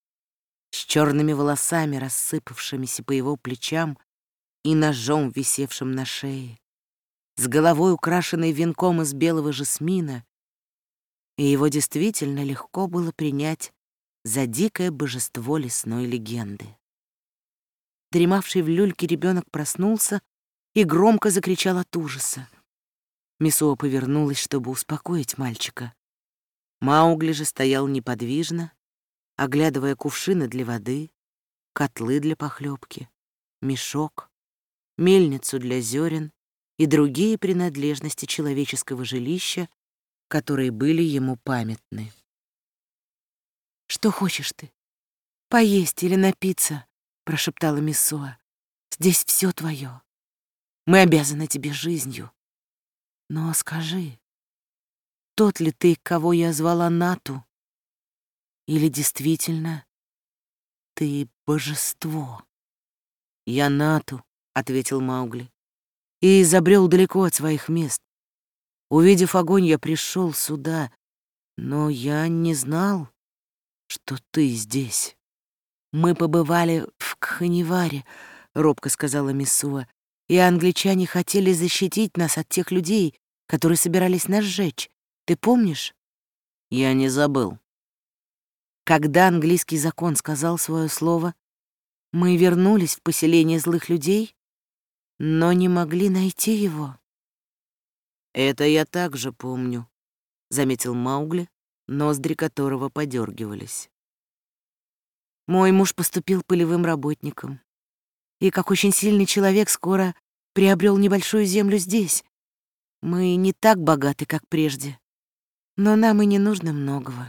с черными волосами, рассыпавшимися по его плечам и ножом, висевшим на шее, с головой, украшенной венком из белого жасмина, и его действительно легко было принять за дикое божество лесной легенды. Дремавший в люльке ребенок проснулся и громко закричал от ужаса. Мисуа повернулась, чтобы успокоить мальчика. Маугли же стоял неподвижно, оглядывая кувшины для воды, котлы для похлебки, мешок, мельницу для зерен и другие принадлежности человеческого жилища, которые были ему памятны. «Что хочешь ты? Поесть или напиться?» — прошептала Миссуа. «Здесь все твое. Мы обязаны тебе жизнью. Но скажи, тот ли ты, кого я звала Нату? Или действительно ты божество?» «Я Нату», — ответил Маугли, и изобрел далеко от своих мест. Увидев огонь, я пришел сюда, но я не знал, что ты здесь. Мы побывали в Кханеваре, робко сказала Миссуа, и англичане хотели защитить нас от тех людей, которые собирались нас сжечь. Ты помнишь? Я не забыл. Когда английский закон сказал свое слово, мы вернулись в поселение злых людей, но не могли найти его. Это я также помню, заметил Маугли, ноздри которого подергивались. Мой муж поступил полевым работником. И как очень сильный человек скоро приобрел небольшую землю здесь. Мы не так богаты, как прежде, но нам и не нужно многого.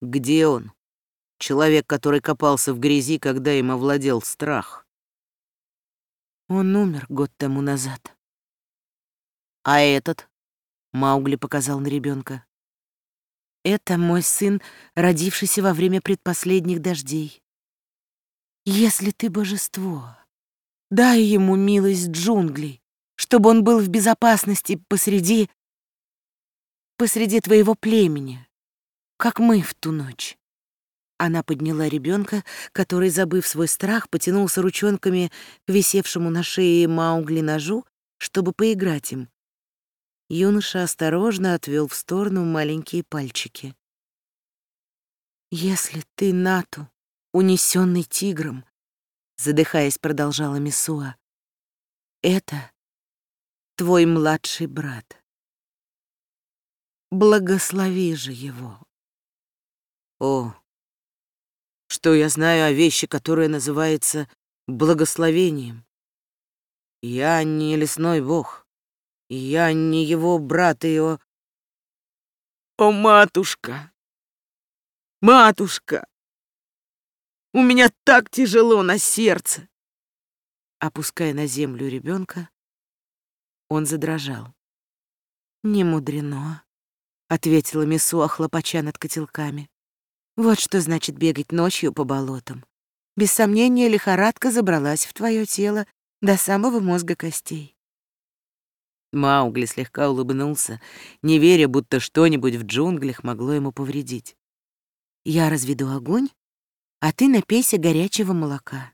Где он? Человек, который копался в грязи, когда им овладел страх. Он умер год тому назад. А этот? Маугли показал на ребенка. Это мой сын, родившийся во время предпоследних дождей. Если ты божество, дай ему милость джунглей, чтобы он был в безопасности посреди... посреди твоего племени, как мы в ту ночь. Она подняла ребенка, который, забыв свой страх, потянулся ручонками к висевшему на шее Маугли ножу, чтобы поиграть им. Юноша осторожно отвел в сторону маленькие пальчики. «Если ты, Нату, унесенный тигром», — задыхаясь, продолжала Мисуа, — «это твой младший брат. Благослови же его». «О, что я знаю о вещи, которая называется благословением? Я не лесной бог». Я не его брат, и о... Матушка! Матушка! У меня так тяжело на сердце! Опуская на землю ребенка, он задрожал. «Не мудрено», — ответила Мисуа, хлопача над котелками. «Вот что значит бегать ночью по болотам. Без сомнения, лихорадка забралась в твое тело до самого мозга костей. Маугли слегка улыбнулся, не веря, будто что-нибудь в джунглях могло ему повредить. «Я разведу огонь, а ты напейся горячего молока.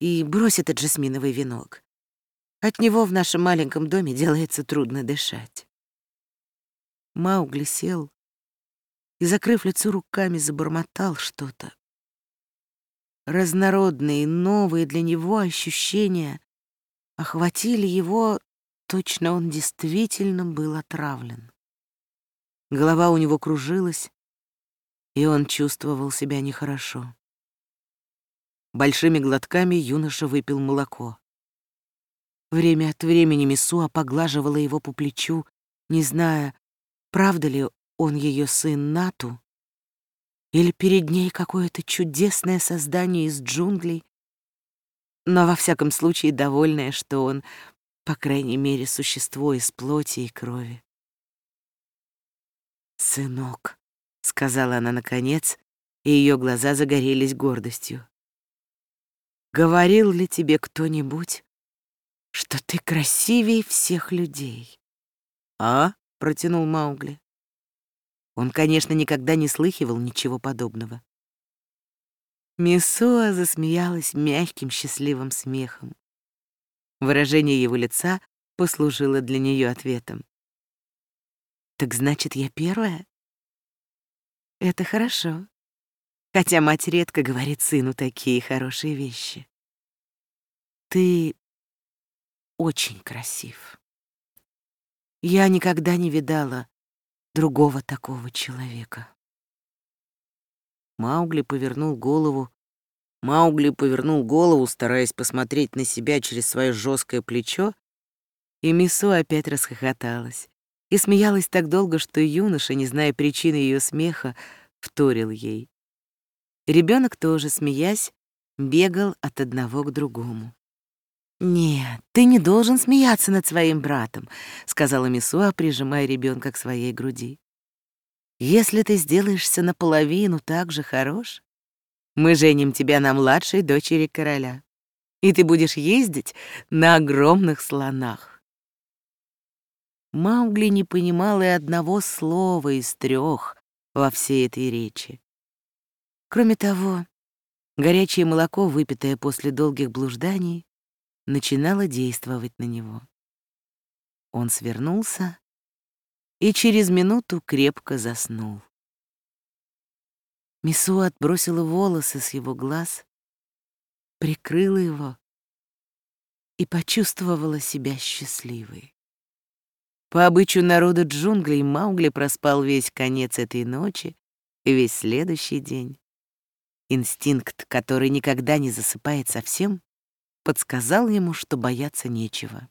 И брось этот жасминовый венок. От него в нашем маленьком доме делается трудно дышать». Маугли сел и, закрыв лицо руками, забормотал что-то. Разнородные, новые для него ощущения охватили его Точно он действительно был отравлен. Голова у него кружилась, и он чувствовал себя нехорошо. Большими глотками юноша выпил молоко. Время от времени Мисуа поглаживала его по плечу, не зная, правда ли он ее сын Нату, или перед ней какое-то чудесное создание из джунглей, но во всяком случае довольная, что он, по крайней мере, существо из плоти и крови. «Сынок», — сказала она наконец, и ее глаза загорелись гордостью. «Говорил ли тебе кто-нибудь, что ты красивее всех людей?» «А?» — протянул Маугли. Он, конечно, никогда не слыхивал ничего подобного. Мисуа засмеялась мягким, счастливым смехом. Выражение его лица послужило для нее ответом. «Так значит, я первая?» «Это хорошо. Хотя мать редко говорит сыну такие хорошие вещи. Ты очень красив. Я никогда не видала другого такого человека». Маугли повернул голову. Маугли повернул голову, стараясь посмотреть на себя через свое жесткое плечо, и Мисо опять расхохоталась. И смеялась так долго, что юноша, не зная причины ее смеха, вторил ей. Ребенок тоже, смеясь, бегал от одного к другому. «Нет, ты не должен смеяться над своим братом», — сказала Мисуа, прижимая ребенка к своей груди. Если ты сделаешься наполовину так же хорош, мы женим тебя на младшей дочери короля, и ты будешь ездить на огромных слонах. Маугли не понимал и одного слова из трех во всей этой речи. Кроме того, горячее молоко, выпитое после долгих блужданий, начинало действовать на него. Он свернулся и через минуту крепко заснул. Мису отбросила волосы с его глаз, прикрыла его и почувствовала себя счастливой. По обычаю народа джунглей Маугли проспал весь конец этой ночи и весь следующий день. Инстинкт, который никогда не засыпает совсем, подсказал ему, что бояться нечего.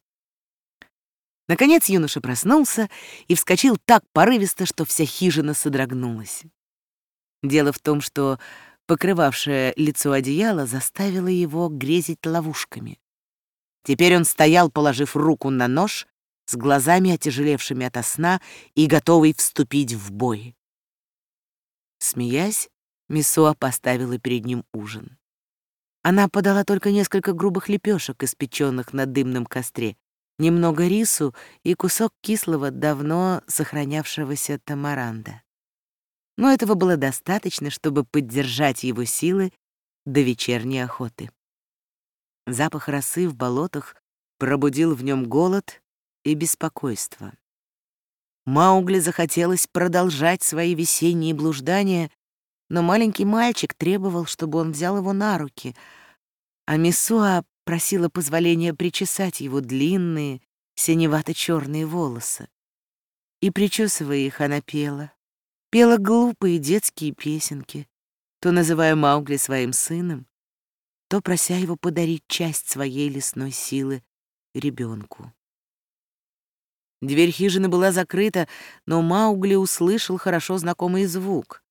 Наконец юноша проснулся и вскочил так порывисто, что вся хижина содрогнулась. Дело в том, что покрывавшее лицо одеяло заставило его грезить ловушками. Теперь он стоял, положив руку на нож, с глазами отяжелевшими ото сна и готовый вступить в бой. Смеясь, Мисуа поставила перед ним ужин. Она подала только несколько грубых лепешек, испеченных на дымном костре, немного рису и кусок кислого, давно сохранявшегося тамаранда. Но этого было достаточно, чтобы поддержать его силы до вечерней охоты. Запах росы в болотах пробудил в нем голод и беспокойство. Маугли захотелось продолжать свои весенние блуждания, но маленький мальчик требовал, чтобы он взял его на руки, а Мисуа просила позволения причесать его длинные, синевато-черные волосы. И, причесывая их, она пела. Пела глупые детские песенки, то называя Маугли своим сыном, то прося его подарить часть своей лесной силы ребенку. Дверь хижины была закрыта, но Маугли услышал хорошо знакомый звук.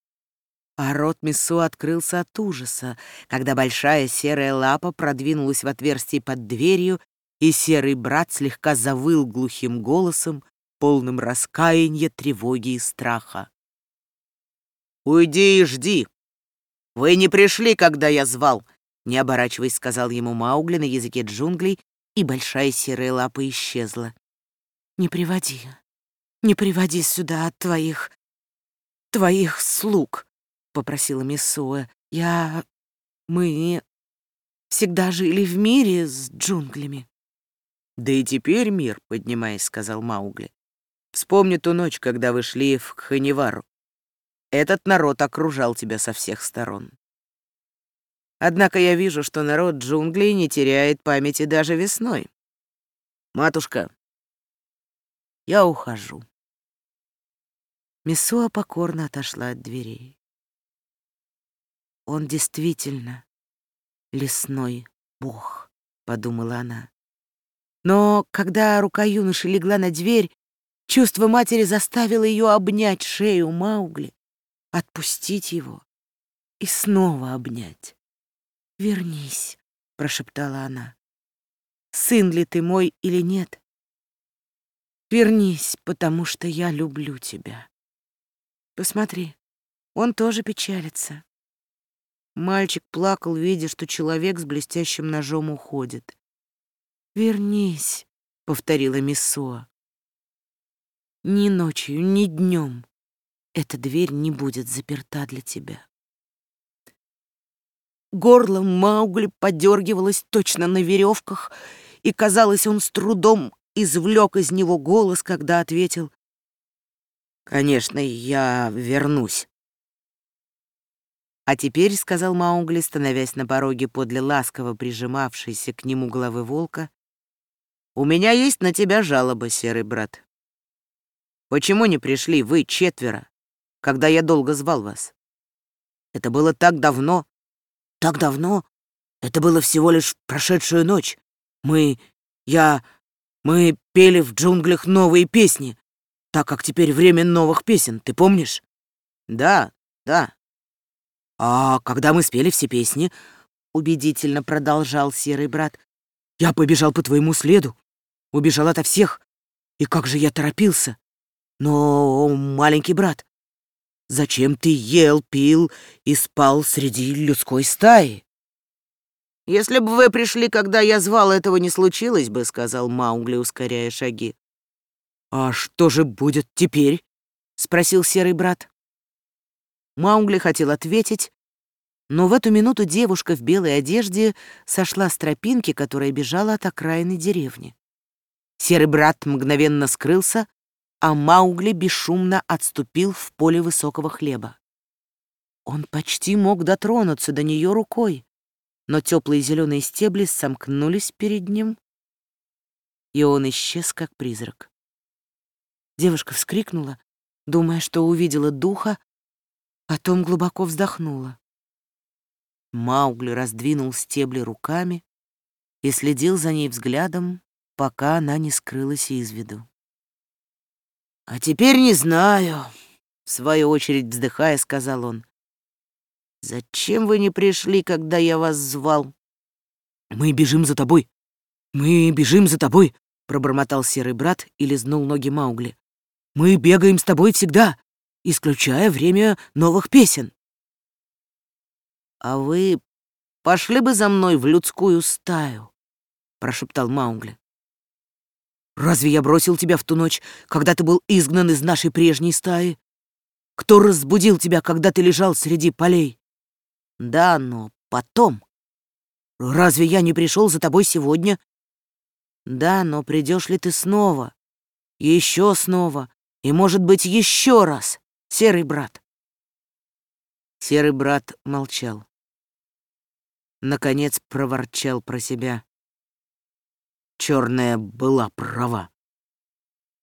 А рот Миссу открылся от ужаса, когда большая серая лапа продвинулась в отверстие под дверью, и серый брат слегка завыл глухим голосом, полным раскаяния, тревоги и страха. «Уйди и жди! Вы не пришли, когда я звал!» Не оборачиваясь, сказал ему Маугли на языке джунглей, и большая серая лапа исчезла. «Не приводи, не приводи сюда твоих... твоих слуг!» попросила Миссуэ. «Я... мы всегда жили в мире с джунглями». «Да и теперь мир», — поднимаясь, сказал Маугли. «Вспомни ту ночь, когда вы шли в Кханивару. Этот народ окружал тебя со всех сторон. Однако я вижу, что народ джунглей не теряет памяти даже весной. Матушка, я ухожу». Миссуа покорно отошла от дверей. Он действительно лесной бог, подумала она. Но когда рука юноши легла на дверь, чувство матери заставило ее обнять шею Маугли, отпустить его и снова обнять. «Вернись», — прошептала она. «Сын ли ты мой или нет? Вернись, потому что я люблю тебя. Посмотри, он тоже печалится». Мальчик плакал, видя, что человек с блестящим ножом уходит. «Вернись», — повторила Миссуа. «Ни ночью, ни днем эта дверь не будет заперта для тебя». Горло Маугли подергивалось точно на веревках, и, казалось, он с трудом извлек из него голос, когда ответил «Конечно, я вернусь». «А теперь», — сказал Маугли, становясь на пороге подле ласково прижимавшейся к нему головы волка, «у меня есть на тебя жалоба, серый брат. Почему не пришли вы четверо, когда я долго звал вас? Это было так давно, так давно. Это было всего лишь прошедшую ночь. Мы... я... мы пели в джунглях новые песни, так как теперь время новых песен, ты помнишь? Да, да. А когда мы спели все песни, убедительно продолжал серый брат, я побежал по твоему следу, убежал ото всех. И как же я торопился. Но, маленький брат, Зачем ты ел, пил и спал среди людской стаи? Если бы вы пришли, когда я звал, этого не случилось бы, сказал Маугли, ускоряя шаги. А что же будет теперь? спросил серый брат. Маугли хотел ответить, но в эту минуту девушка в белой одежде сошла с тропинки, которая бежала от окраины деревни. Серый брат мгновенно скрылся, а Маугли бесшумно отступил в поле высокого хлеба. Он почти мог дотронуться до нее рукой, но теплые зеленые стебли сомкнулись перед ним, и он исчез, как призрак. Девушка вскрикнула, думая, что увидела духа, потом глубоко вздохнула. Маугли раздвинул стебли руками и следил за ней взглядом, пока она не скрылась из виду. «А теперь не знаю», — в свою очередь вздыхая, сказал он. «Зачем вы не пришли, когда я вас звал?» «Мы бежим за тобой! Мы бежим за тобой!» — пробормотал серый брат и лизнул ноги Маугли. «Мы бегаем с тобой всегда, исключая время новых песен». «А вы пошли бы за мной в людскую стаю?» — прошептал Маугли. Разве я бросил тебя в ту ночь, когда ты был изгнан из нашей прежней стаи? Кто разбудил тебя, когда ты лежал среди полей? Да, но потом. Разве я не пришел за тобой сегодня? Да, но придешь ли ты снова? Еще снова. И, может быть, еще раз, серый брат. Серый брат молчал. Наконец проворчал про себя. Черная была права.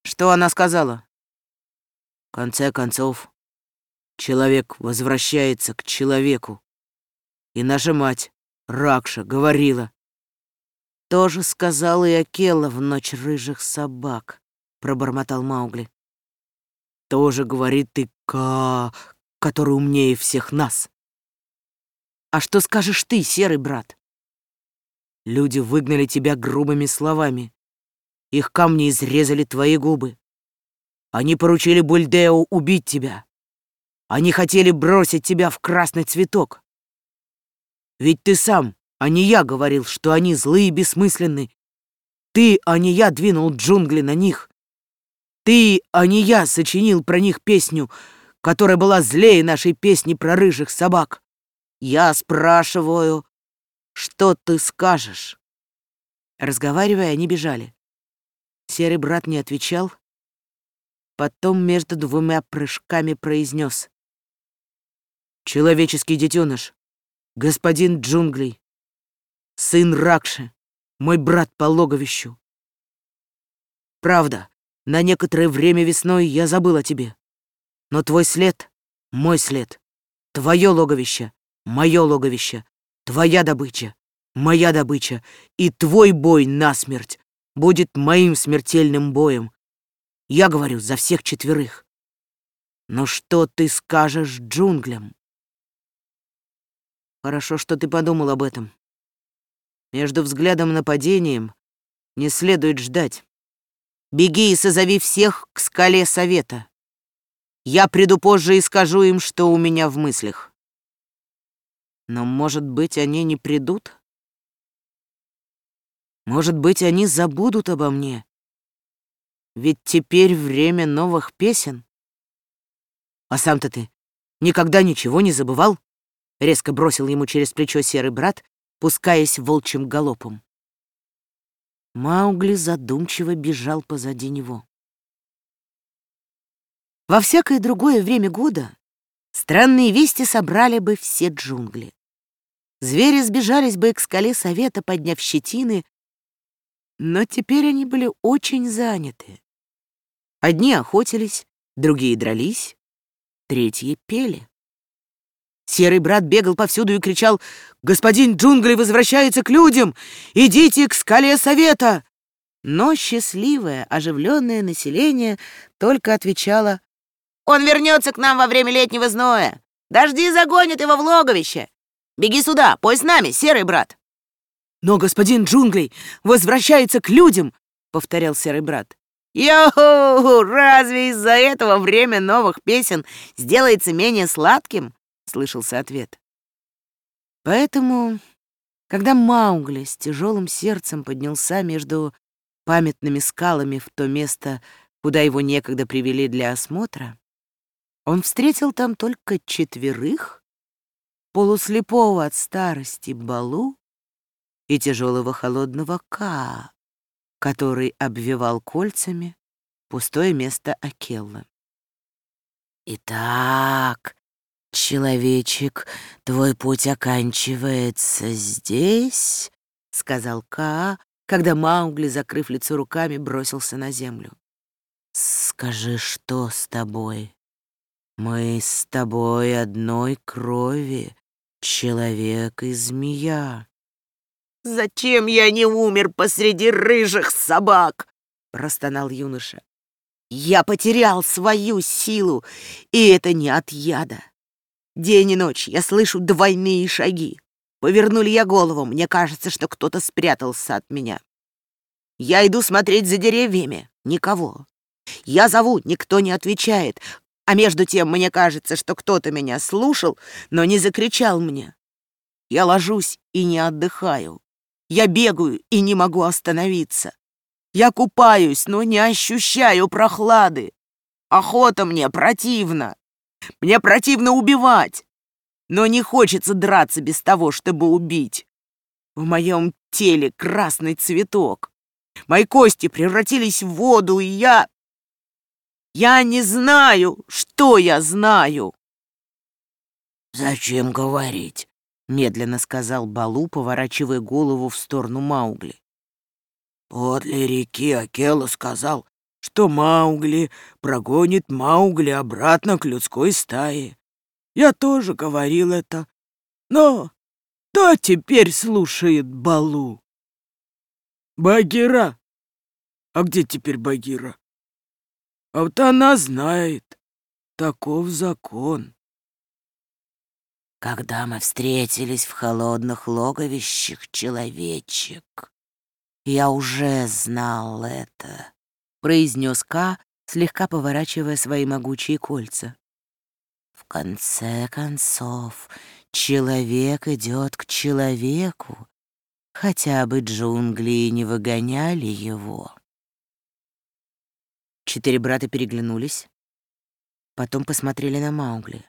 Что она сказала? В конце концов, человек возвращается к человеку. И наша мать, Ракша, говорила. Тоже сказала и Акела в ночь рыжих собак, пробормотал Маугли. Тоже говорит ты Ка, который умнее всех нас. А что скажешь ты, серый брат? Люди выгнали тебя грубыми словами. Их камни изрезали твои губы. Они поручили Бульдео убить тебя. Они хотели бросить тебя в красный цветок. Ведь ты сам, а не я, говорил, что они злые и бессмысленны. Ты, а не я, двинул джунгли на них. Ты, а не я, сочинил про них песню, которая была злее нашей песни про рыжих собак. Я спрашиваю, что ты скажешь?» Разговаривая, они бежали. Серый брат не отвечал. Потом между двумя прыжками произнес. «Человеческий детеныш, господин джунглей, сын Ракши, мой брат по логовищу. Правда, на некоторое время весной я забыл о тебе, но твой след — мой след, твое логовище Мое логовище, твоя добыча, моя добыча, и твой бой насмерть будет моим смертельным боем. Я говорю за всех четверых. Но что ты скажешь джунглям? Хорошо, что ты подумал об этом. Между взглядом и нападением не следует ждать. Беги и созови всех к скале совета. Я приду позже и скажу им, что у меня в мыслях. Но, может быть, они не придут? Может быть, они забудут обо мне? Ведь теперь время новых песен. А сам-то ты никогда ничего не забывал? Резко бросил ему через плечо серый брат, пускаясь волчьим галопом. Маугли задумчиво бежал позади него. Во всякое другое время года странные вести собрали бы все джунгли. Звери сбежались бы к скале совета, подняв щетины, но теперь они были очень заняты. Одни охотились, другие дрались, третьи пели. Серый брат бегал повсюду и кричал «Господин джунгли возвращается к людям! Идите к скале совета!» Но счастливое, оживленное население только отвечало он вернется к нам во время летнего зноя. Дожди загонят его в логовище. Беги сюда, пой с нами, серый брат. Но господин джунглей возвращается к людям, повторял серый брат. Йоу, разве из-за этого время новых песен сделается менее сладким? Слышался ответ. Поэтому, когда Маугли с тяжелым сердцем поднялся между памятными скалами в то место, куда его некогда привели для осмотра, он встретил там только четверых, полуслепого от старости Балу и тяжелого холодного Ка, который обвивал кольцами пустое место Акелла. «Итак, человечек, твой путь оканчивается здесь», — сказал Ка, когда Маугли, закрыв лицо руками, бросился на землю. «Скажи, что с тобой?» Мы с тобой одной крови, человек и змея. Зачем я не умер посреди рыжих собак? простонал юноша. Я потерял свою силу, и это не от яда. День и ночь я слышу двойные шаги. Повернули я голову, мне кажется, что кто-то спрятался от меня. Я иду смотреть за деревьями, никого. Я зову, никто не отвечает. А между тем мне кажется, что кто-то меня слушал, но не закричал мне. Я ложусь и не отдыхаю. Я бегаю и не могу остановиться. Я купаюсь, но не ощущаю прохлады. Охота мне противна. Мне противно убивать. Но не хочется драться без того, чтобы убить. В моем теле красный цветок. Мои кости превратились в воду, и я... Я не знаю, что я знаю. Зачем говорить? медленно сказал Балу, поворачивая голову в сторону Маугли. Подле реки Акела сказал, что Маугли прогонит Маугли обратно к людской стае. Я тоже говорил это, но кто теперь слушает Балу? Багира? А где теперь Багира? А вот она знает. Таков закон. Когда мы встретились в холодных логовищах, человечек, я уже знал это, произнес Ка, слегка поворачивая свои могучие кольца. В конце концов, человек идет к человеку, хотя бы джунгли не выгоняли его. Четыре брата переглянулись, потом посмотрели на Маугли.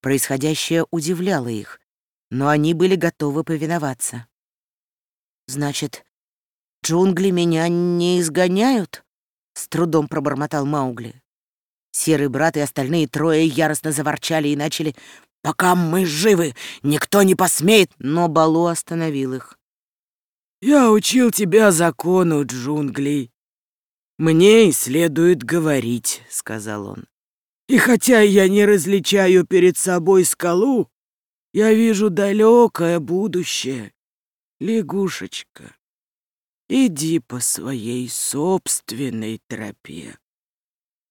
Происходящее удивляло их, но они были готовы повиноваться. «Значит, джунгли меня не изгоняют?» — с трудом пробормотал Маугли. Серый брат и остальные трое яростно заворчали и начали «Пока мы живы, никто не посмеет!» Но Балу остановил их. «Я учил тебя закону джунглей. «Мне и следует говорить», — сказал он. «И хотя я не различаю перед собой скалу, Я вижу далекое будущее. Лягушечка, иди по своей собственной тропе.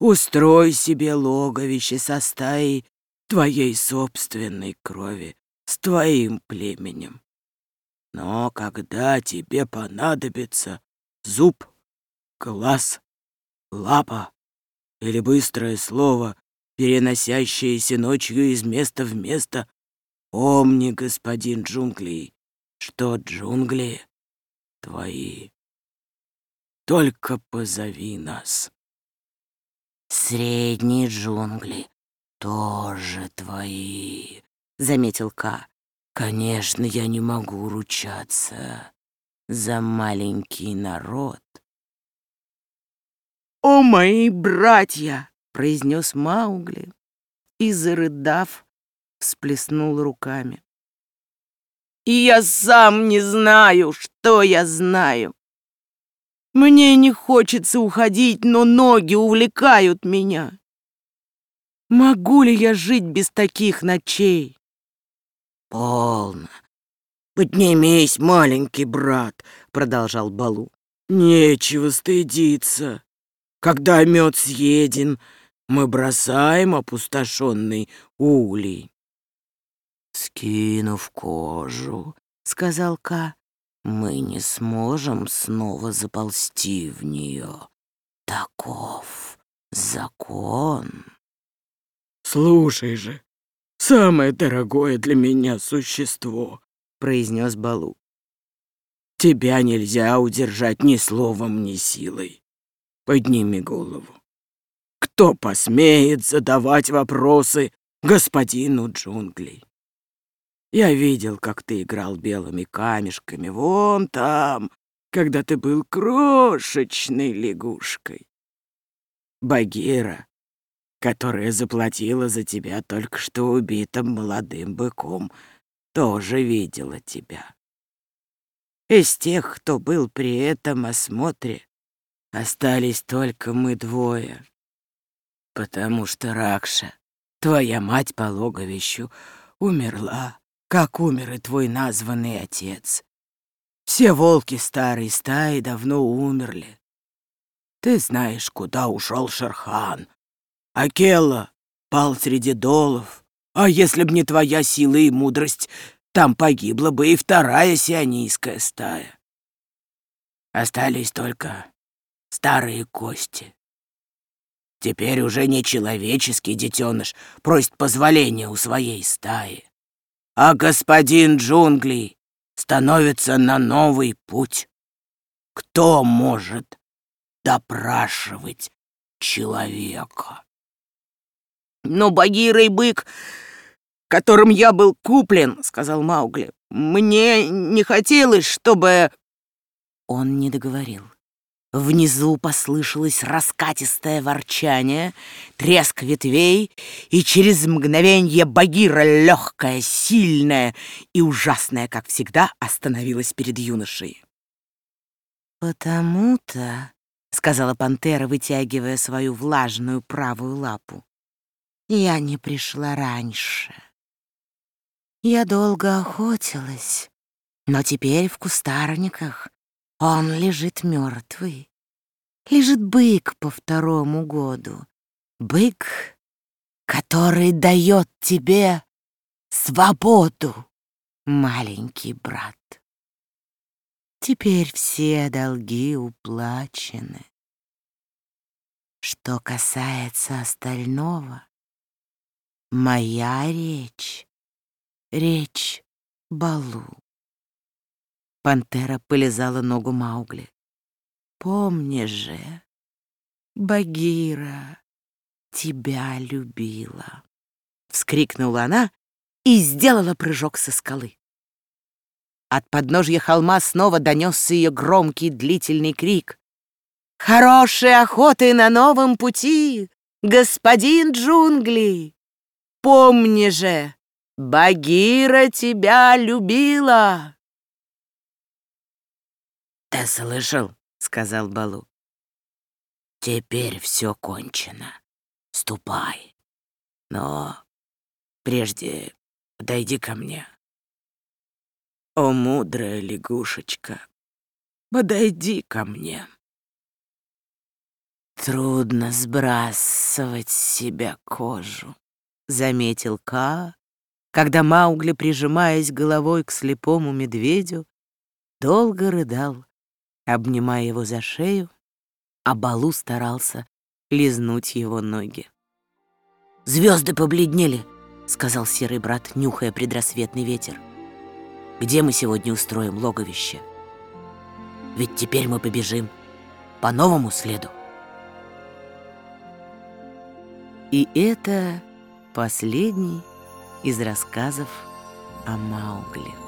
Устрой себе логовище со стаей твоей собственной крови, с твоим племенем. Но когда тебе понадобится зуб, глаз, лапа или быстрое слово, переносящееся ночью из места в место, помни, господин джунглей, что джунгли твои. Только позови нас. Средние джунгли тоже твои, заметил Ка. Конечно, я не могу ручаться за маленький народ. «О, мои братья!» — произнес Маугли и, зарыдав, всплеснул руками. «И я сам не знаю, что я знаю. Мне не хочется уходить, но ноги увлекают меня. Могу ли я жить без таких ночей?» «Полно. Поднимись, маленький брат», — продолжал Балу. «Нечего стыдиться. Когда мед съеден, мы бросаем опустошенный улей. «Скинув кожу», — сказал Ка, — «мы не сможем снова заползти в нее. Таков закон». «Слушай же, самое дорогое для меня существо», — произнес Балу. «Тебя нельзя удержать ни словом, ни силой. Подними голову. Кто посмеет задавать вопросы господину джунглей? Я видел, как ты играл белыми камешками вон там, когда ты был крошечной лягушкой. Багира, которая заплатила за тебя только что убитым молодым быком, тоже видела тебя. Из тех, кто был при этом осмотре, Остались только мы двое. Потому что Ракша, твоя мать по логовищу, умерла, как умер и твой названный отец. Все волки старой стаи давно умерли. Ты знаешь, куда ушел Шерхан. Акела пал среди долов. А если б не твоя сила и мудрость, там погибла бы и вторая сионийская стая. Остались только старые кости. Теперь уже не человеческий детеныш просит позволения у своей стаи, а господин джунглей становится на новый путь. Кто может допрашивать человека? «Но Багира и бык, которым я был куплен, — сказал Маугли, — мне не хотелось, чтобы...» Он не договорил. Внизу послышалось раскатистое ворчание, треск ветвей, и через мгновенье Багира, легкая, сильная и ужасная, как всегда, остановилась перед юношей. «Потому-то», — сказала пантера, вытягивая свою влажную правую лапу, — «я не пришла раньше. Я долго охотилась, но теперь в кустарниках он лежит мертвый. Лежит бык по второму году. Бык, который дает тебе свободу, маленький брат. Теперь все долги уплачены. Что касается остального, моя речь — речь Балу. Пантера полизала ногу Маугли. «Помни же, Багира тебя любила!» Вскрикнула она и сделала прыжок со скалы. От подножья холма снова донесся ее громкий длительный крик. «Хорошей охоты на новом пути, господин джунгли! Помни же, Багира тебя любила!» «Ты слышал?» — сказал Балу. «Теперь все кончено. Ступай. Но прежде подойди ко мне. О, мудрая лягушечка, подойди ко мне. Трудно сбрасывать с себя кожу, заметил Ка, когда Маугли, прижимаясь головой к слепому медведю, долго рыдал, обнимая его за шею, а Балу старался лизнуть его ноги. «Звезды побледнели», — сказал серый брат, нюхая предрассветный ветер. «Где мы сегодня устроим логовище? Ведь теперь мы побежим по новому следу». И это последний из рассказов о Маугли.